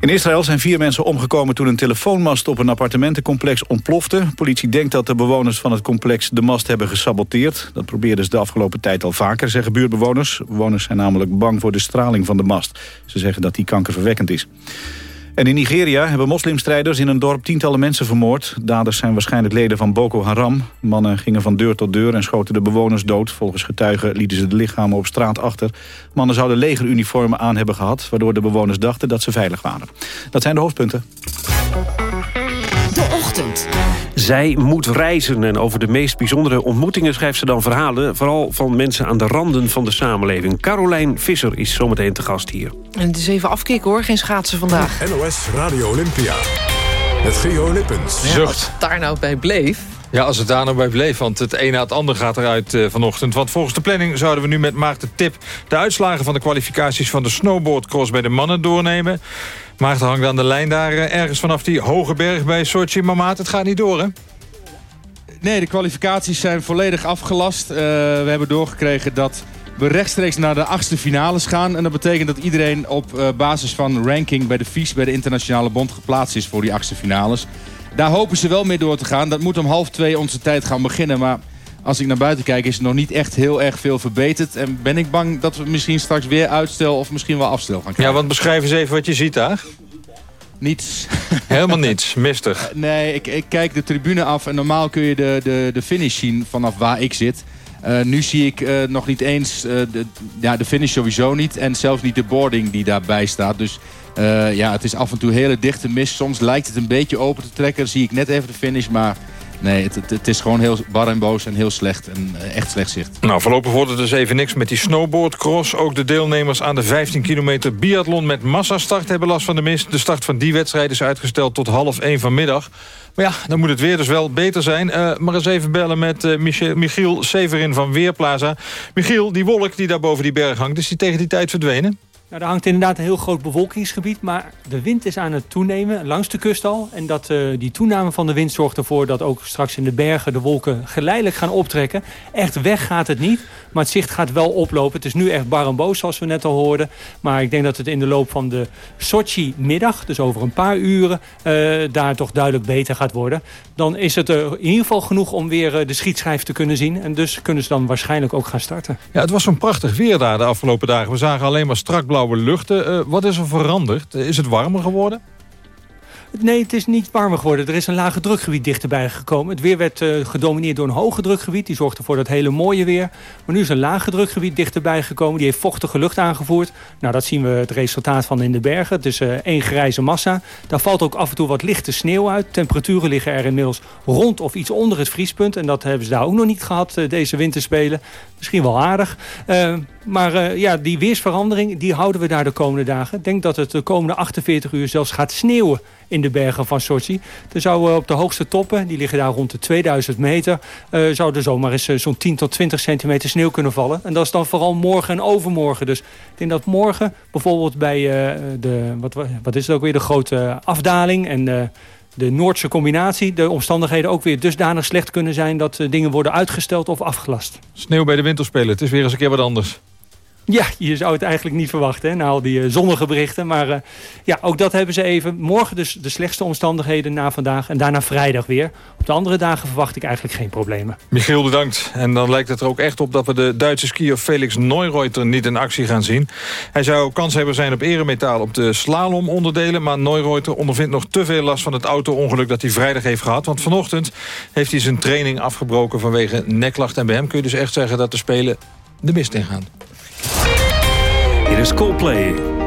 In Israël zijn vier mensen omgekomen toen een telefoonmast op een appartementencomplex ontplofte. Politie denkt dat de bewoners van het complex de mast hebben gesaboteerd. Dat probeerden ze de afgelopen tijd al vaker, zeggen buurtbewoners. Bewoners zijn namelijk bang voor de straling van de mast. Ze zeggen dat die kankerverwekkend is. En in Nigeria hebben moslimstrijders in een dorp tientallen mensen vermoord. Daders zijn waarschijnlijk leden van Boko Haram. Mannen gingen van deur tot deur en schoten de bewoners dood. Volgens getuigen lieten ze de lichamen op straat achter. Mannen zouden legeruniformen aan hebben gehad... waardoor de bewoners dachten dat ze veilig waren. Dat zijn de hoofdpunten. De Ochtend. Zij moet reizen en over de meest bijzondere ontmoetingen schrijft ze dan verhalen. Vooral van mensen aan de randen van de samenleving. Carolijn Visser is zometeen te gast hier. En het is even afkicken hoor, geen schaatsen vandaag. NOS Radio Olympia. Met Gio Lippens. Ja, het daar nou bij bleef... Ja, als het daar nou bij bleef, want het een na het ander gaat eruit uh, vanochtend. Want volgens de planning zouden we nu met Maarten Tip... de uitslagen van de kwalificaties van de snowboardcross bij de mannen doornemen. Maarten hangt aan de lijn daar uh, ergens vanaf die hoge berg bij Sochi. Maar het gaat niet door, hè? Nee, de kwalificaties zijn volledig afgelast. Uh, we hebben doorgekregen dat we rechtstreeks naar de achtste finales gaan. En dat betekent dat iedereen op basis van ranking bij de FIS, bij de Internationale Bond, geplaatst is voor die achtste finales. Daar hopen ze wel mee door te gaan. Dat moet om half twee onze tijd gaan beginnen. Maar als ik naar buiten kijk is er nog niet echt heel erg veel verbeterd. En ben ik bang dat we misschien straks weer uitstel of misschien wel afstel gaan krijgen. Ja, want beschrijf eens even wat je ziet daar. Niets. Helemaal niets, mistig. nee, ik, ik, kijk de tribune af en normaal kun je de, de, de finish zien vanaf waar ik zit. Uh, nu zie ik uh, nog niet eens uh, de, ja, de finish sowieso niet. En zelfs niet de boarding die daarbij staat. Dus ja, het is af en toe hele dichte mist. Soms lijkt het een beetje open te trekken. Zie ik net even de finish. Maar Nee, het, het, is gewoon heel bar en boos en heel slecht. En echt slecht zicht. Nou, voorlopig wordt het dus even niks met die snowboardcross. Ook de deelnemers aan de 15 kilometer biathlon met massastart hebben last van de mist. De start van die wedstrijd is uitgesteld tot half 1 vanmiddag. Maar ja, dan moet het weer dus wel beter zijn. Uh, maar eens even bellen met Michiel Severin van Weerplaza. Michiel, die wolk die daar boven die berg hangt... is die tegen die tijd verdwenen? Nou, er hangt inderdaad een heel groot bewolkingsgebied, maar de wind is aan het toenemen, langs de kust al. En dat, uh, die toename van de wind zorgt ervoor dat ook straks in de bergen de wolken geleidelijk gaan optrekken. Echt weg gaat het niet, maar het zicht gaat wel oplopen. Het is nu echt bar en boos, zoals we net al hoorden. Maar ik denk dat het in de loop van de Sochi-middag, dus over een paar uren, uh, daar toch duidelijk beter gaat worden. Dan is het er in ieder geval genoeg om weer de schietschijf te kunnen zien. En dus kunnen ze dan waarschijnlijk ook gaan starten. Ja, het was zo'n prachtig weer daar de afgelopen dagen. We zagen alleen maar strak blauw luchten. Uh, wat is er veranderd? Is het warmer geworden? Nee, het is niet warmer geworden. Er is een lage drukgebied dichterbij gekomen. Het weer werd uh, gedomineerd door een hoge drukgebied. Die zorgde voor dat hele mooie weer. Maar nu is een lage drukgebied dichterbij gekomen. Die heeft vochtige lucht aangevoerd. Nou, dat zien we het resultaat van in de bergen. Het is uh, één grijze massa. Daar valt ook af en toe wat lichte sneeuw uit. Temperaturen liggen er inmiddels rond of iets onder het vriespunt. En dat hebben ze daar ook nog niet gehad, deze winterspelen. Misschien wel aardig. Maar ja, die weersverandering, die houden we daar de komende dagen. Ik denk dat het de komende 48 uur zelfs gaat sneeuwen in de bergen van Sochi. Er zou op de hoogste toppen, die liggen daar rond de 2000 meter... Uh, zou er zomaar eens zo'n 10 tot 20 centimeter sneeuw kunnen vallen. En dat is dan vooral morgen en overmorgen. Dus ik denk dat morgen bijvoorbeeld bij de... Wat, wat is het ook weer? De grote afdaling en de Noordse combinatie... de omstandigheden ook weer dusdanig slecht kunnen zijn... dat dingen worden uitgesteld of afgelast. Sneeuw bij de winterspelen, het is weer eens een keer wat anders. Ja, je zou het eigenlijk niet verwachten, na al die uh, zonnige berichten. Maar uh, ja, ook dat hebben ze even. Morgen dus de slechtste omstandigheden na vandaag. En daarna vrijdag weer. Op de andere dagen verwacht ik eigenlijk geen problemen. Michiel, bedankt. En dan lijkt het er ook echt op dat we de Duitse skier Felix Neureuter niet in actie gaan zien. Hij zou kans hebben zijn op eremetaal op de slalom onderdelen. Maar Neureuter ondervindt nog te veel last van het auto-ongeluk dat hij vrijdag heeft gehad. Want vanochtend heeft hij zijn training afgebroken vanwege nekklacht. En bij hem kun je dus echt zeggen dat de Spelen de mist ingaan. Is Coldplay.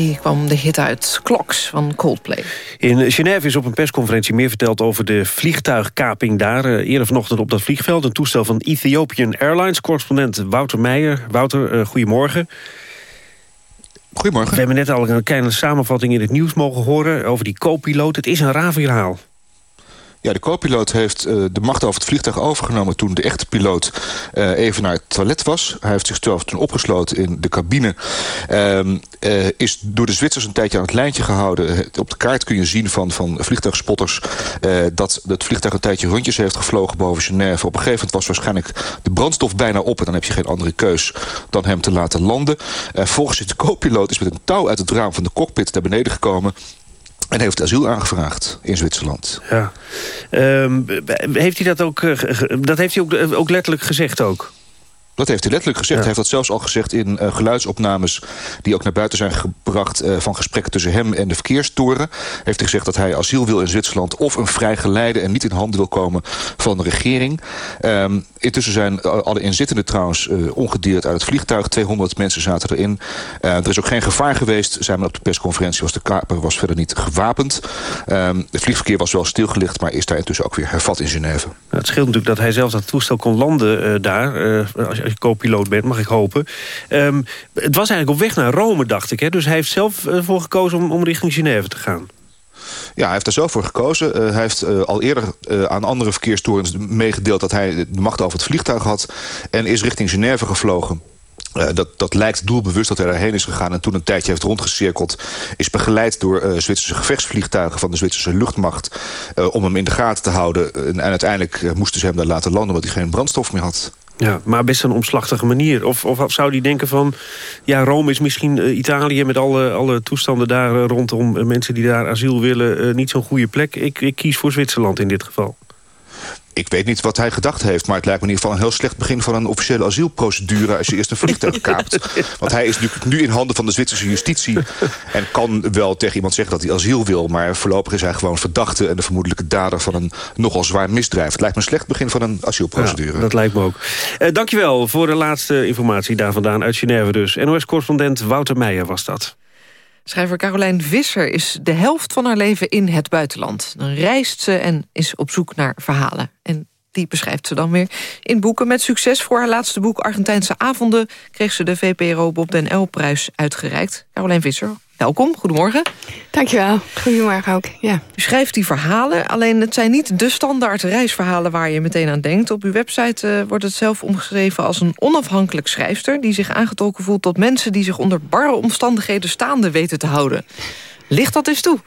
2003 kwam de hit uit Clocks van Coldplay. In Genève is op een persconferentie meer verteld over de vliegtuigkaping daar. Uh, eerder vanochtend op dat vliegveld een toestel van Ethiopian Airlines. Correspondent Wouter Meijer. Wouter, uh, goedemorgen. Goedemorgen. We hebben net al een kleine samenvatting in het nieuws mogen horen over die co-piloot. Het is een raar verhaal. Ja, de co-piloot heeft uh, de macht over het vliegtuig overgenomen... toen de echte piloot uh, even naar het toilet was. Hij heeft zichzelf toen opgesloten in de cabine. Uh, is door de Zwitsers een tijdje aan het lijntje gehouden. Op de kaart kun je zien van, van vliegtuigspotters... dat het vliegtuig een tijdje rondjes heeft gevlogen boven Genève. Op een gegeven moment was waarschijnlijk de brandstof bijna op... en dan heb je geen andere keus dan hem te laten landen. volgens de co-piloot is met een touw uit het raam van de cockpit naar beneden gekomen... En heeft asiel aangevraagd in Zwitserland. Ja. Um, heeft hij dat ook, dat heeft hij ook, ook letterlijk gezegd ook? Dat heeft hij letterlijk gezegd. Ja. Hij heeft dat zelfs al gezegd in uh, geluidsopnames... die ook naar buiten zijn gebracht uh, van gesprekken tussen hem en de verkeerstoren. Heeft hij gezegd dat hij asiel wil in Zwitserland... of een vrijgeleide en niet in handen wil komen van de regering. Um, intussen zijn alle inzittenden trouwens uh, ongedeerd uit het vliegtuig. 200 mensen zaten erin. er is ook geen gevaar geweest. Zijn we op de persconferentie was de kaper was verder niet gewapend. Um, het vliegverkeer was wel stilgelegd... maar is daar intussen ook weer hervat in Genève. Het scheelt natuurlijk dat hij zelf dat toestel kon landen daar... als je co-piloot bent, mag ik hopen. Um, het was eigenlijk op weg naar Rome, dacht ik. Hè? Dus hij heeft zelf ervoor gekozen om, om richting Genève te gaan. Ja, hij heeft daar zelf voor gekozen. Uh, hij heeft uh, al eerder aan andere verkeerstorens meegedeeld... dat hij de macht over het vliegtuig had... en is richting Genève gevlogen. Dat, dat lijkt doelbewust dat hij daarheen is gegaan... en toen een tijdje heeft rondgecirkeld... is begeleid door Zwitserse gevechtsvliegtuigen van de Zwitserse luchtmacht... Om hem in de gaten te houden. En, en uiteindelijk moesten ze hem daar laten landen... omdat hij geen brandstof meer had. Ja, maar best een omslachtige manier. Of, of zou die denken van... ja, Rome is misschien Italië met alle, alle toestanden daar rondom... mensen die daar asiel willen, niet zo'n goede plek. Ik, ik kies voor Zwitserland in dit geval. Ik weet niet wat hij gedacht heeft, maar het lijkt me in ieder geval een heel slecht begin van een officiële asielprocedure als je eerst een vliegtuig kaapt. Want hij is natuurlijk nu in handen van de Zwitserse justitie en kan wel tegen iemand zeggen dat hij asiel wil, maar voorlopig is hij gewoon verdachte en de vermoedelijke dader van een nogal zwaar misdrijf. Het lijkt me een slecht begin van een asielprocedure. Ja, dat lijkt me ook. Uh, dankjewel voor de laatste informatie daar vandaan uit Genève dus. NOS-correspondent Wouter Meijer was dat. Schrijver Carolijn Visser is de helft van haar leven in het buitenland. Dan reist ze en is op zoek naar verhalen. En die beschrijft ze dan weer in boeken. Met succes voor haar laatste boek Argentijnse avonden... kreeg ze de VPRO Bob den L-prijs uitgereikt. Carolijn Visser, welkom, goedemorgen. Dankjewel, goedemorgen ook. Ja. U schrijft die verhalen, alleen het zijn niet de standaard reisverhalen... waar je meteen aan denkt. Op uw website uh, wordt het zelf omgeschreven als een onafhankelijk schrijfster... die zich aangetrokken voelt tot mensen die zich onder barre omstandigheden staande weten te houden. Ligt dat eens toe?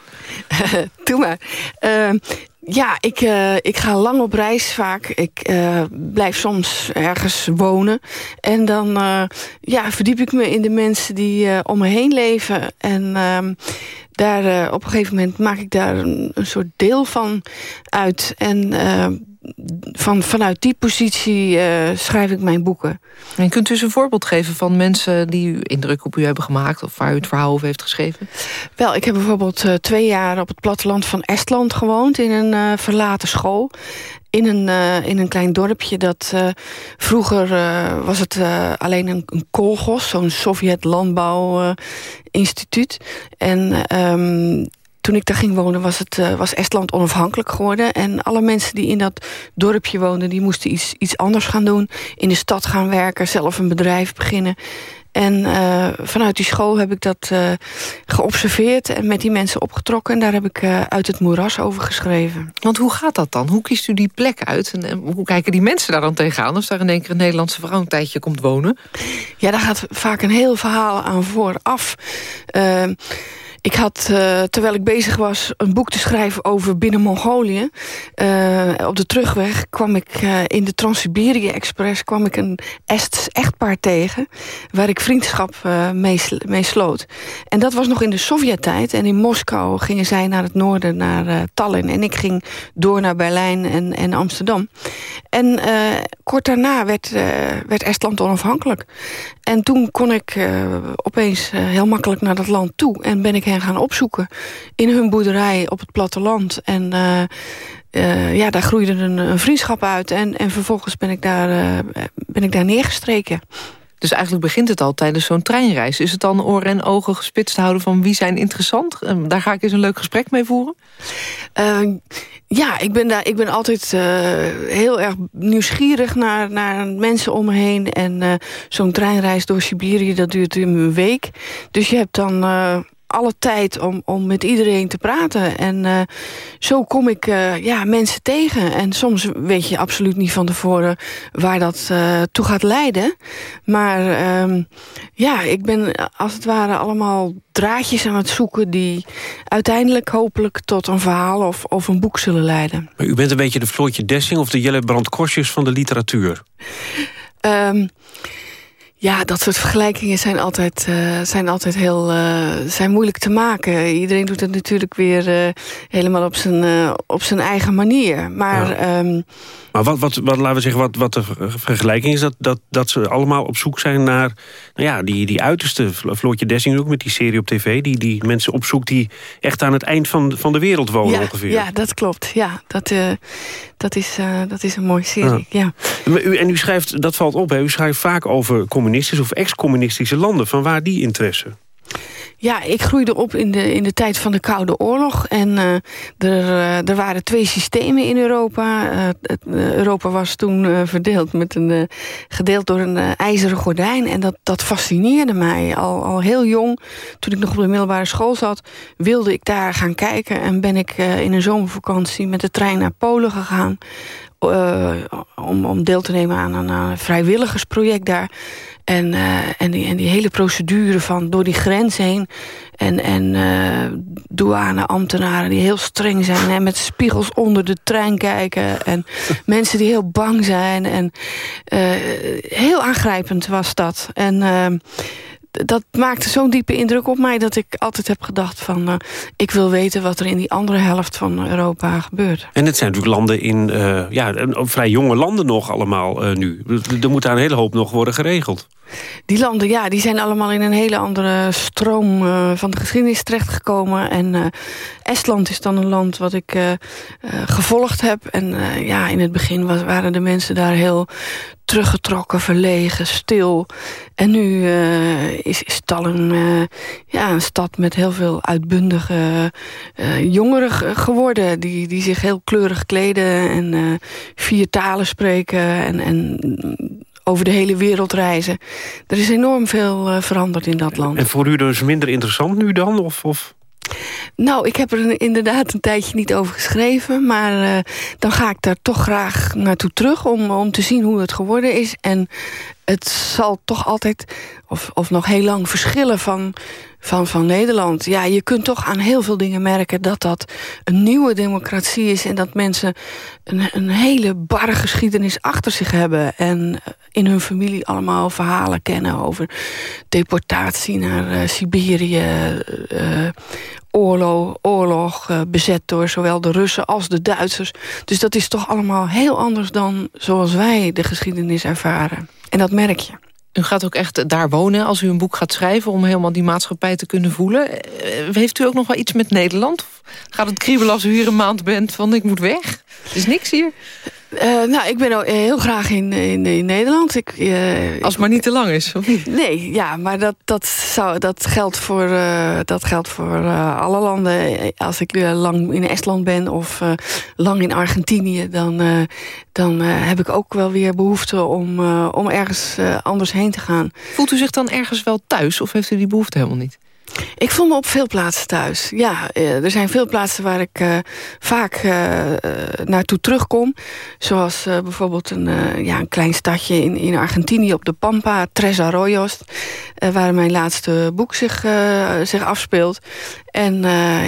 Doe maar. Uh, ja, ik, uh, ik ga lang op reis vaak. Ik uh, blijf soms ergens wonen. En dan uh, ja, verdiep ik me in de mensen die om me heen leven. En ehm, daar, op een gegeven moment maak ik daar een, een soort deel van uit. En van, vanuit die positie schrijf ik mijn boeken. En kunt u eens een voorbeeld geven van mensen die u indruk op u hebben gemaakt... of waar u het verhaal over heeft geschreven? Wel, ik heb bijvoorbeeld uh, twee jaar op het platteland van Estland gewoond... in een uh, verlaten school. In een, in een klein dorpje dat vroeger was het alleen een, een kolgos... zo'n Sovjet-landbouwinstituut. en... Um, toen ik daar ging wonen was, het, uh, was Estland onafhankelijk geworden. En alle mensen die in dat dorpje woonden... die moesten iets, iets anders gaan doen. In de stad gaan werken, zelf een bedrijf beginnen. En uh, vanuit die school heb ik dat uh, geobserveerd... en met die mensen opgetrokken. En daar heb ik uit het moeras over geschreven. Want hoe gaat dat dan? Hoe kiest u die plek uit? En, hoe kijken die mensen daar dan tegenaan... als daar in één keer een Nederlandse vrouw een tijdje komt wonen? Ja, daar gaat vaak een heel verhaal aan vooraf... Ik had, uh, terwijl ik bezig was, een boek te schrijven over binnen Mongolië. Uh, op de terugweg kwam ik uh, in de Trans-Siberië Express... kwam ik een Ests echtpaar tegen... waar ik vriendschap mee, mee, sloot. En dat was nog in de Sovjet-tijd. En in Moskou gingen zij naar het noorden, naar Tallinn. En ik ging door naar Berlijn en, en Amsterdam. En kort daarna werd, werd Estland onafhankelijk. En toen kon ik opeens heel makkelijk naar dat land toe. En ben ik gaan opzoeken in hun boerderij op het platteland. En uh, uh, ja, daar groeide een, een, vriendschap uit. En, en vervolgens ben ik, daar, uh, ben ik daar neergestreken. Dus eigenlijk begint het al tijdens zo'n treinreis. Is het dan oren en ogen gespitst te houden van wie zijn interessant? Daar ga ik eens een leuk gesprek mee voeren. Uh, ja, ik ben, daar, ik ben altijd heel erg nieuwsgierig naar, naar mensen om me heen. En zo'n treinreis door Siberië, dat duurt een week. Dus je hebt dan alle tijd om, om met iedereen te praten. En uh, zo kom ik uh, ja, mensen tegen. En soms weet je absoluut niet van tevoren waar dat uh, toe gaat leiden. Maar um, ja, ik ben als het ware allemaal draadjes aan het zoeken... die uiteindelijk hopelijk tot een verhaal of, of een boek zullen leiden. Maar u bent een beetje de Floortje Dessing of de Jelle Brand Korsjes van de literatuur. Um, ja, dat soort vergelijkingen zijn altijd, uh, zijn altijd heel uh, zijn moeilijk te maken. Iedereen doet het natuurlijk weer uh, helemaal op zijn, op zijn eigen manier. Maar, ja. um, maar wat, wat, wat, laten we zeggen, wat, wat de vergelijking is... Dat, dat, dat ze allemaal op zoek zijn naar nou ja, die, die uiterste... Floortje Dessing ook met die serie op tv... die, die mensen opzoekt die echt aan het eind van, van de wereld wonen ja, ongeveer. Ja, dat klopt. Ja, dat, dat, is, dat is een mooie serie, ja. ja. U, en u schrijft, dat valt op, hè, u schrijft vaak over communistische of ex-communistische landen. Van waar die interesse? Ja, ik groeide op in de, in de tijd van de Koude Oorlog. En uh, er, uh, er waren twee systemen in Europa. Het, Europa was toen verdeeld, met een, gedeeld door een ijzeren gordijn. En dat, dat fascineerde mij. Al, al heel jong, toen ik nog op de middelbare school zat... wilde ik daar gaan kijken. En ben ik in een zomervakantie met de trein naar Polen gegaan... om, om deel te nemen aan een vrijwilligersproject daar... En, uh, en, die, en die hele procedure van door die grens heen. En, en uh, douaneambtenaren die heel streng zijn. En met spiegels onder de trein kijken. En mensen die heel bang zijn. En uh, heel aangrijpend was dat. En dat maakte zo'n diepe indruk op mij... dat ik altijd heb gedacht van... Uh, ik wil weten wat er in die andere helft van Europa gebeurt. En het zijn natuurlijk landen in... Uh, ja, vrij jonge landen nog allemaal uh, nu. Er moet daar een hele hoop nog worden geregeld. Die landen, ja, die zijn allemaal in een hele andere stroom van de geschiedenis terechtgekomen. En Estland is dan een land wat ik gevolgd heb. En ja, in het begin was, waren de mensen daar heel teruggetrokken, verlegen, stil. En nu uh, is, is Tallinn uh, ja, een stad met heel veel uitbundige uh, jongeren geworden... Die, die zich heel kleurig kleden en vier talen spreken... en, en over de hele wereld reizen. Er is enorm veel veranderd in dat land. En voor u dus minder interessant nu dan? Of, of? Nou, ik heb er inderdaad een tijdje niet over geschreven... maar uh, dan ga ik daar toch graag naartoe terug om, om te zien hoe het geworden is. En het zal toch altijd, of, of nog heel lang, verschillen van, van, van Nederland. Ja, je kunt toch aan heel veel dingen merken dat dat een nieuwe democratie is... en dat mensen een, een hele barre geschiedenis achter zich hebben... en in hun familie allemaal verhalen kennen over deportatie naar uh, Siberië... Uh, oorlog, oorlog uh, bezet door zowel de Russen als de Duitsers. Dus dat is toch allemaal heel anders dan zoals wij de geschiedenis ervaren. En dat merk je. U gaat ook echt daar wonen als u een boek gaat schrijven... om helemaal die maatschappij te kunnen voelen. Heeft u ook nog wel iets met Nederland? Gaat het kriebelen als u hier een maand bent van ik moet weg? Er is niks hier? Uh, nou, ik ben heel graag in, in, in Nederland. Ik, uh, Als het maar niet te lang is, of niet? Nee, ja, maar dat, dat, zou, dat geldt voor, uh, dat geldt voor alle landen. Als ik lang in Estland ben of lang in Argentinië... dan, dan heb ik ook wel weer behoefte om, om ergens anders heen te gaan. Voelt u zich dan ergens wel thuis of heeft u die behoefte helemaal niet? Ik voel me op veel plaatsen thuis. Ja, eh, er zijn veel plaatsen waar ik uh, vaak uh, naartoe terugkom. Zoals bijvoorbeeld een, ja, een klein stadje in, in Argentinië op de Pampa, Tres Arroyos. waar mijn laatste boek zich, zich afspeelt. En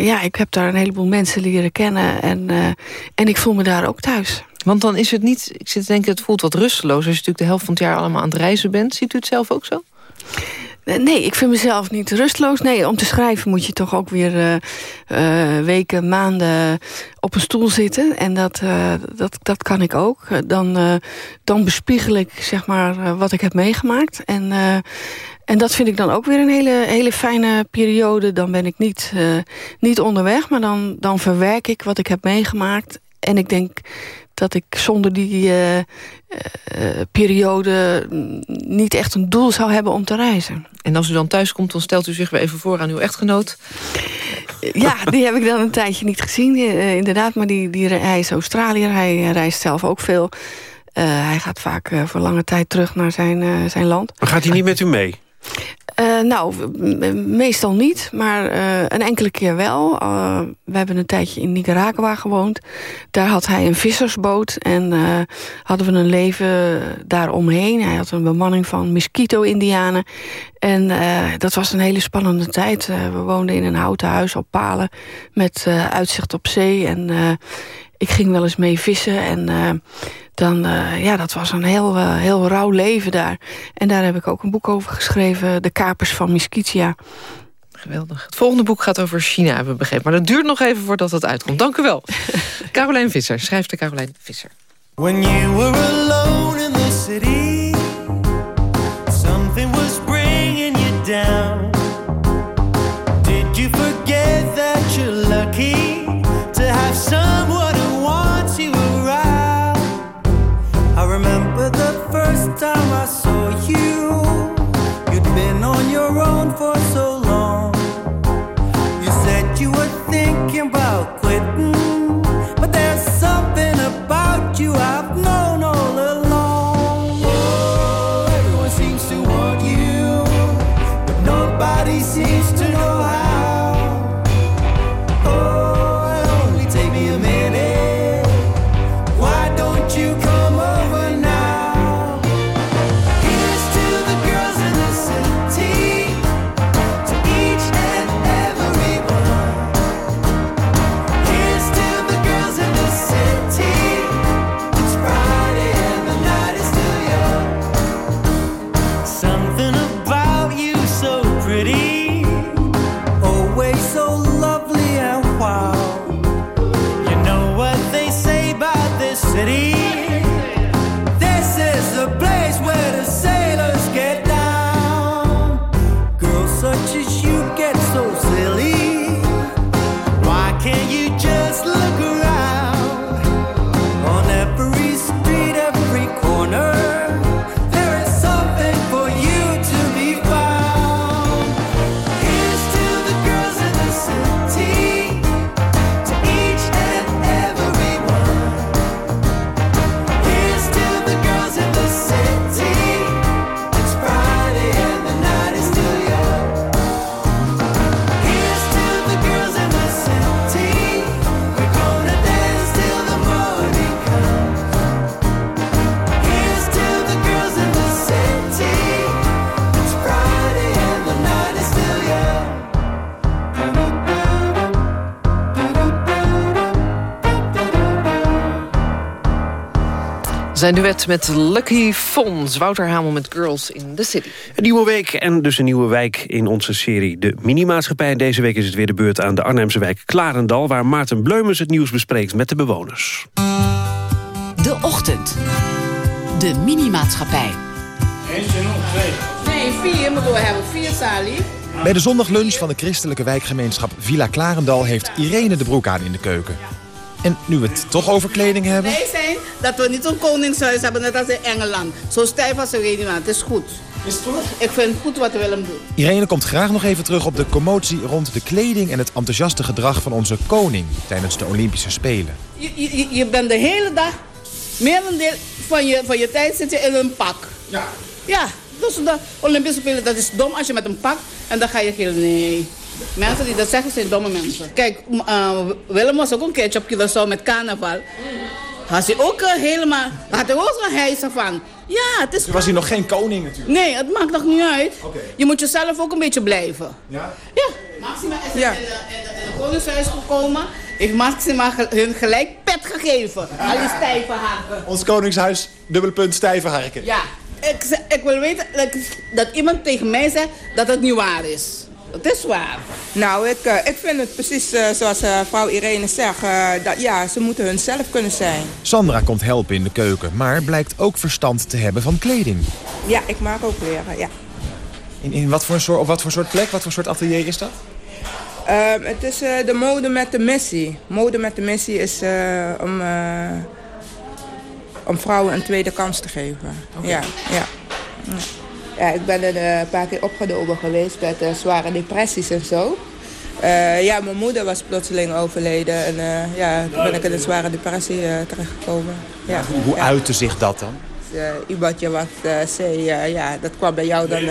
ja, ik heb daar een heleboel mensen leren kennen. En, en ik voel me daar ook thuis. Want dan is het niet, ik zit te denken, het voelt wat rusteloos... als je natuurlijk de helft van het jaar allemaal aan het reizen bent. Ziet u het zelf ook zo? Eh, nee, ik vind mezelf niet rustloos. Nee, om te schrijven moet je toch ook weer uh, uh, weken, maanden op een stoel zitten. En dat, dat, dat kan ik ook. Dan, dan bespiegel ik zeg maar, wat ik heb meegemaakt. En, en dat vind ik dan ook weer een hele, hele fijne periode. Dan ben ik niet, niet onderweg, maar dan, dan verwerk ik wat ik heb meegemaakt. En ik denk dat ik zonder die uh, uh, periode niet echt een doel zou hebben om te reizen. En als u dan thuis komt, dan stelt u zich weer even voor aan uw echtgenoot? Ja, die heb ik dan een tijdje niet gezien, uh, inderdaad. Maar die, die, hij is Australiër, hij reist zelf ook veel. hij gaat vaak voor lange tijd terug naar zijn, zijn land. Maar gaat hij niet met u mee? Uh, nou, meestal niet, maar uh, een enkele keer wel. Uh, we hebben een tijdje in Nicaragua gewoond. Daar had hij een vissersboot en hadden we een leven daaromheen. Hij had een bemanning van Mosquito-indianen. En dat was een hele spannende tijd. we woonden in een houten huis op palen met uitzicht op zee. En ik ging wel eens mee vissen en dan, uh, ja, dat was een heel, uh, heel rauw leven daar. En daar heb ik ook een boek over geschreven, De Kapers van Miskitia. Geweldig. Het volgende boek gaat over China, hebben we begrepen. Maar dat duurt nog even voordat het uitkomt. Dank u wel. Carolijn Visser, schrijft de Carolijn Visser. When you were alone in the city Zijn duet met Lucky Fons. Wouter Hamel met Girls in the City. Een nieuwe week en dus een nieuwe wijk in onze serie De Minimaatschappij. En deze week is het weer de beurt aan de Arnhemse wijk Klarendal... waar Maarten Bleumens het nieuws bespreekt met de bewoners. De Ochtend. De Minimaatschappij. Nee, vier, maar we hebben vier, Sally. Bij de zondaglunch van de christelijke wijkgemeenschap Villa Klarendal... heeft Irene de broek aan in de keuken. En nu we het toch over kleding hebben... Wij zijn dat we niet zo'n koningshuis hebben, net als in Engeland. Zo stijf als een regenmaand. Het is goed. Is het goed? Ik vind het goed wat we willen doen. Irene komt graag nog even terug op de commotie rond de kleding... en het enthousiaste gedrag van onze koning tijdens de Olympische Spelen. Je, je, je bent de hele dag, meer dan deel van je, van je tijd zit je in een pak. Ja. Ja, dus de Olympische Spelen, dat is dom als je met een pak en dan ga je gillen. Nee. Mensen die dat zeggen zijn domme mensen. Kijk, uh, Willem was ook een keertje op Curaçao met carnaval. Had hij ook uh, helemaal, had hij ook zo'n hijsen van. Ja, het is... Toen was hij nog geen koning natuurlijk. Nee, het maakt nog niet uit. Je moet jezelf ook een beetje blijven. Ja? Ja. Maxima is ja. in, het koningshuis gekomen. Heeft Maxima hun gelijk pet gegeven. Al die stijve harken. Ons koningshuis, dubbele punt, stijve harken. Ja. Ik, ik wil weten dat, dat iemand tegen mij zegt dat het niet waar is. Het is waar. Nou, ik, uh, ik vind het precies uh, zoals uh, vrouw Irene zegt. dat, ja, ze moeten hunzelf kunnen zijn. Sandra komt helpen in de keuken, maar blijkt ook verstand te hebben van kleding. Ja, ik maak ook kleren, ja. In, in wat, voor een soort, op wat voor soort plek, wat voor soort atelier is dat? Ehm, het is de mode met de missie. Mode met de missie is om, om vrouwen een tweede kans te geven. Okay. Ja, ja. ja. Ja, ik ben er een paar keer opgenomen geweest met uh, zware depressies en zo. Uh, ja, mijn moeder was plotseling overleden en uh, ja, toen ben ik in een zware depressie terechtgekomen. Ja. Hoe, hoe uitte zich dat dan? iemand je wat zei, ja, dat kwam bij jou dan,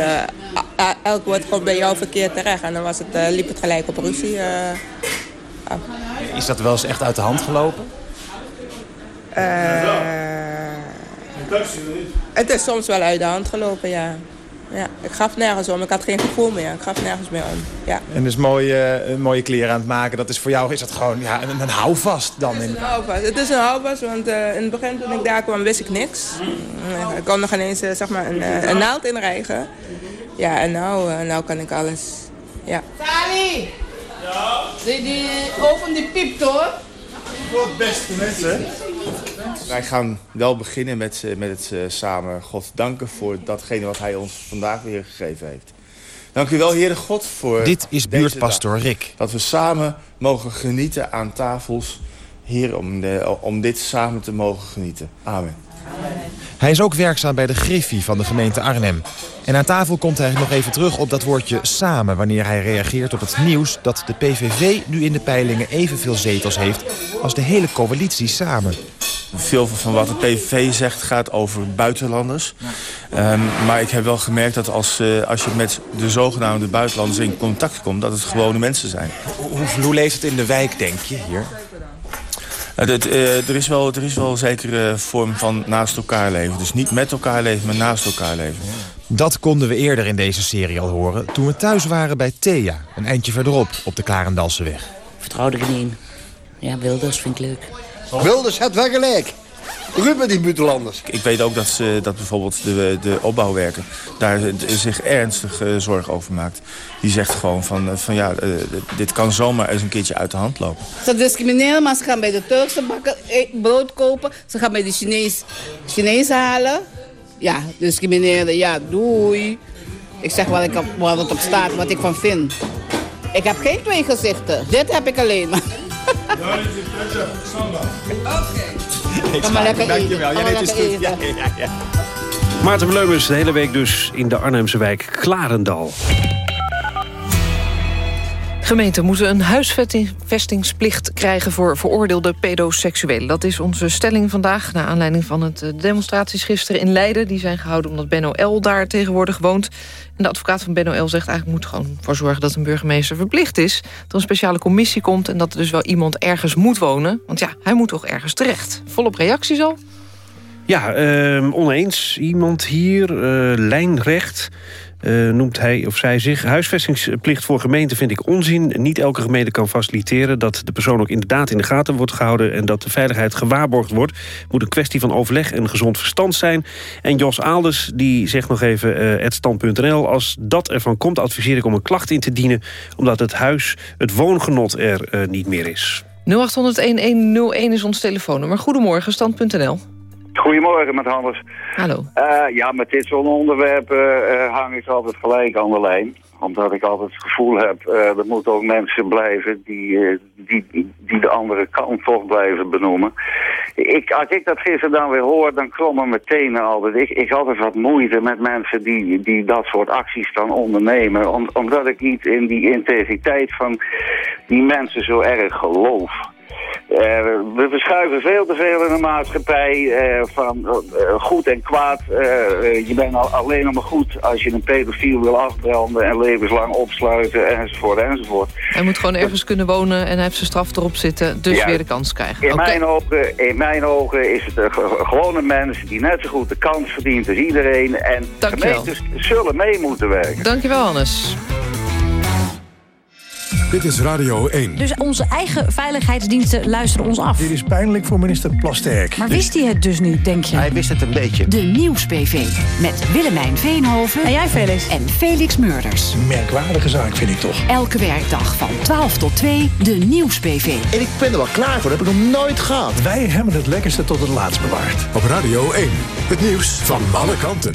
elk woord kwam bij jou verkeerd terecht. En dan was het, liep het gelijk op ruzie. Is dat wel eens echt uit de hand gelopen? het is soms wel uit de hand gelopen, ja. Ja, ik gaf nergens om. Ik had geen gevoel meer. Ik gaf nergens meer om. Ja. En dus mooie, uh, mooie kleren aan het maken. Dat is voor jou is dat gewoon ja, een, een houvast dan? Het is een houvast. Het is een houvast, want uh, in het begin toen ik daar kwam wist ik niks. Uh, ik kon nog ineens uh, zeg maar een, een naald inrijgen. Ja, en nou, nou kan ik alles. Ja. Sally! Ja? Die, die oven die piept hoor. Voor het beste mensen. Wij gaan wel beginnen met, met het uh, samen God danken voor datgene wat hij ons vandaag weer gegeven heeft. Dank u wel, Heere God, voor Dit is buurtpastor Rick. Dat we samen mogen genieten aan tafels. Heer, om, de, om dit samen te mogen genieten. Amen. Hij is ook werkzaam bij de Griffie van de gemeente Arnhem. En aan tafel komt hij nog even terug op dat woordje samen... wanneer hij reageert op het nieuws dat de PVV nu in de peilingen evenveel zetels heeft... als de hele coalitie samen. Veel van wat de PVV zegt gaat over buitenlanders. Um, maar ik heb wel gemerkt dat als, uh, als je met de zogenaamde buitenlanders in contact komt... dat het gewone mensen zijn. Hoe, hoe leeft het in de wijk, denk je, hier? Het, uh, er, is wel, er is wel een zekere vorm van naast elkaar leven. Dus niet met elkaar leven, maar naast elkaar leven. Dat konden we eerder in deze serie al horen... toen we thuis waren bij Thea, een eindje verderop op de Klarendalseweg. Vertrouw er niet in. Ja, Wilders vind ik leuk. Wilders had wel gelijk. Ruben die buitenlanders. Ik weet ook dat, ze, dat bijvoorbeeld de, de opbouwwerker daar eh, zich ernstig uh, zorgen over maakt. Die zegt gewoon van, uh, van ja, uh, dit kan zomaar eens een keertje uit de hand lopen. Ze discrimineren, maar ze gaan bij de Turkse bakken brood kopen. Ze gaan bij de Chinees, Chinees halen. Ja, discrimineren, ja, doei. Ik zeg wat, ik op, wat het op staat, wat ik van vind. Ik heb geen twee gezichten. Dit heb ik alleen maar. Dit Ik maar lekker Dankjewel. Ja, dit is goed. Ja, ja, ja. Maarten Bleumers de hele week dus in de Arnhemse wijk Klarendal. Gemeenten moeten een huisvestingsplicht krijgen voor veroordeelde pedoseksuelen. Dat is onze stelling vandaag, naar aanleiding van het eh, demonstraties gisteren in Leiden. Die zijn gehouden omdat Benno L. daar tegenwoordig woont. En de advocaat van Benno L. zegt eigenlijk moet gewoon voor zorgen dat een burgemeester verplicht is. Dat er een speciale commissie komt en dat er dus wel iemand ergens moet wonen. Want ja, hij moet toch ergens terecht. Volop reacties al? Ja, ehm, oneens. Iemand hier, eh, lijnrecht, eh, noemt hij of zij zich. Huisvestingsplicht voor gemeenten vind ik onzin. Niet elke gemeente kan faciliteren dat de persoon ook inderdaad in de gaten wordt gehouden... en dat de veiligheid gewaarborgd wordt. moet een kwestie van overleg en gezond verstand zijn. En Jos Aalders die zegt nog even, het stand.nl... als dat ervan komt adviseer ik om een klacht in te dienen... omdat het huis, het woongenot er uh, niet meer is. 0800-1101 is ons telefoonnummer. Goedemorgen, stand.nl. Goedemorgen met Hans. Hallo. Uh, ja, met dit soort onderwerpen uh, hang ik altijd gelijk aan de lijn. Omdat ik altijd het gevoel heb, uh, er moeten ook mensen blijven die, die, die de andere kant toch blijven benoemen. Ik, als ik dat gisteren dan weer hoor, dan klommen mijn tenen altijd. Ik, ik had altijd wat moeite met mensen die, die dat soort acties dan ondernemen. Om, omdat ik niet in die integriteit van die mensen zo erg geloof. Uh, we verschuiven veel te veel in de maatschappij uh, van uh, goed en kwaad. je bent al, alleen maar goed als je een pedofiel wil afbranden en levenslang opsluiten enzovoort enzovoort. Hij moet gewoon ergens kunnen wonen en hij heeft zijn straf erop zitten, dus ja, weer de kans krijgen. In, okay. mijn ogen, in mijn ogen is het een gewone mens die net zo goed de kans verdient als iedereen. En Dankjewel. gemeentes zullen mee moeten werken. Dankjewel Hannes. Dit is Radio 1. Dus onze eigen veiligheidsdiensten luisteren ons af. Dit is pijnlijk voor minister Plasterk. Maar wist hij het dus niet, denk je? Hij wist het een beetje. De Nieuws-PV. Met Willemijn Veenhoven. En jij, Felix. En Felix Murders. Merkwaardige zaak, vind ik toch. Elke werkdag van 12 tot 2. De Nieuws-PV. En ik ben er wel klaar voor. Dat heb ik nog nooit gehad. Wij hebben het lekkerste tot het laatst bewaard. Op Radio 1. Het nieuws van alle kanten.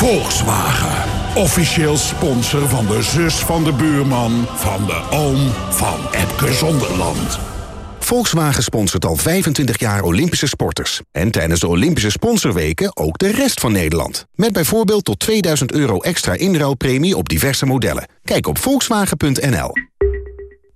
Volkswagen. Officieel sponsor van de zus van de buurman... van de oom van Epke Zonderland. Volkswagen sponsort al 25 jaar Olympische sporters. En tijdens de Olympische sponsorweken ook de rest van Nederland. Met bijvoorbeeld tot 2000 euro extra inruilpremie op diverse modellen. Kijk op volkswagen.nl.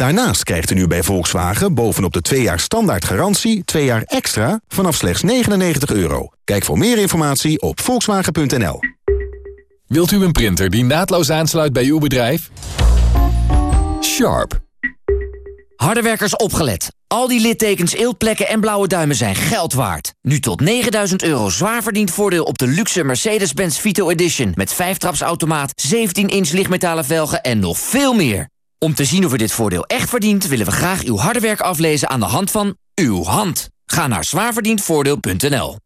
Daarnaast krijgt u nu bij Volkswagen bovenop de 2 jaar standaard garantie... 2 jaar extra vanaf slechts 99 euro. Kijk voor meer informatie op volkswagen.nl. Wilt u een printer die naadloos aansluit bij uw bedrijf? Sharp. Harde werkers opgelet. Al die littekens, eeltplekken en blauwe duimen zijn geld waard. Nu tot 9000 euro zwaar verdiend voordeel op de luxe Mercedes-Benz Vito Edition... met 5-trapsautomaat, 17-inch lichtmetalen velgen en nog veel meer. Om te zien of u dit voordeel echt verdient... willen we graag uw harde werk aflezen aan de hand van uw hand. Ga naar zwaarverdiendvoordeel.nl.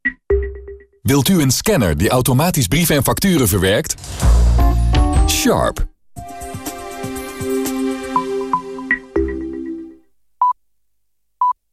Wilt u een scanner die automatisch brieven en facturen verwerkt? Sharp.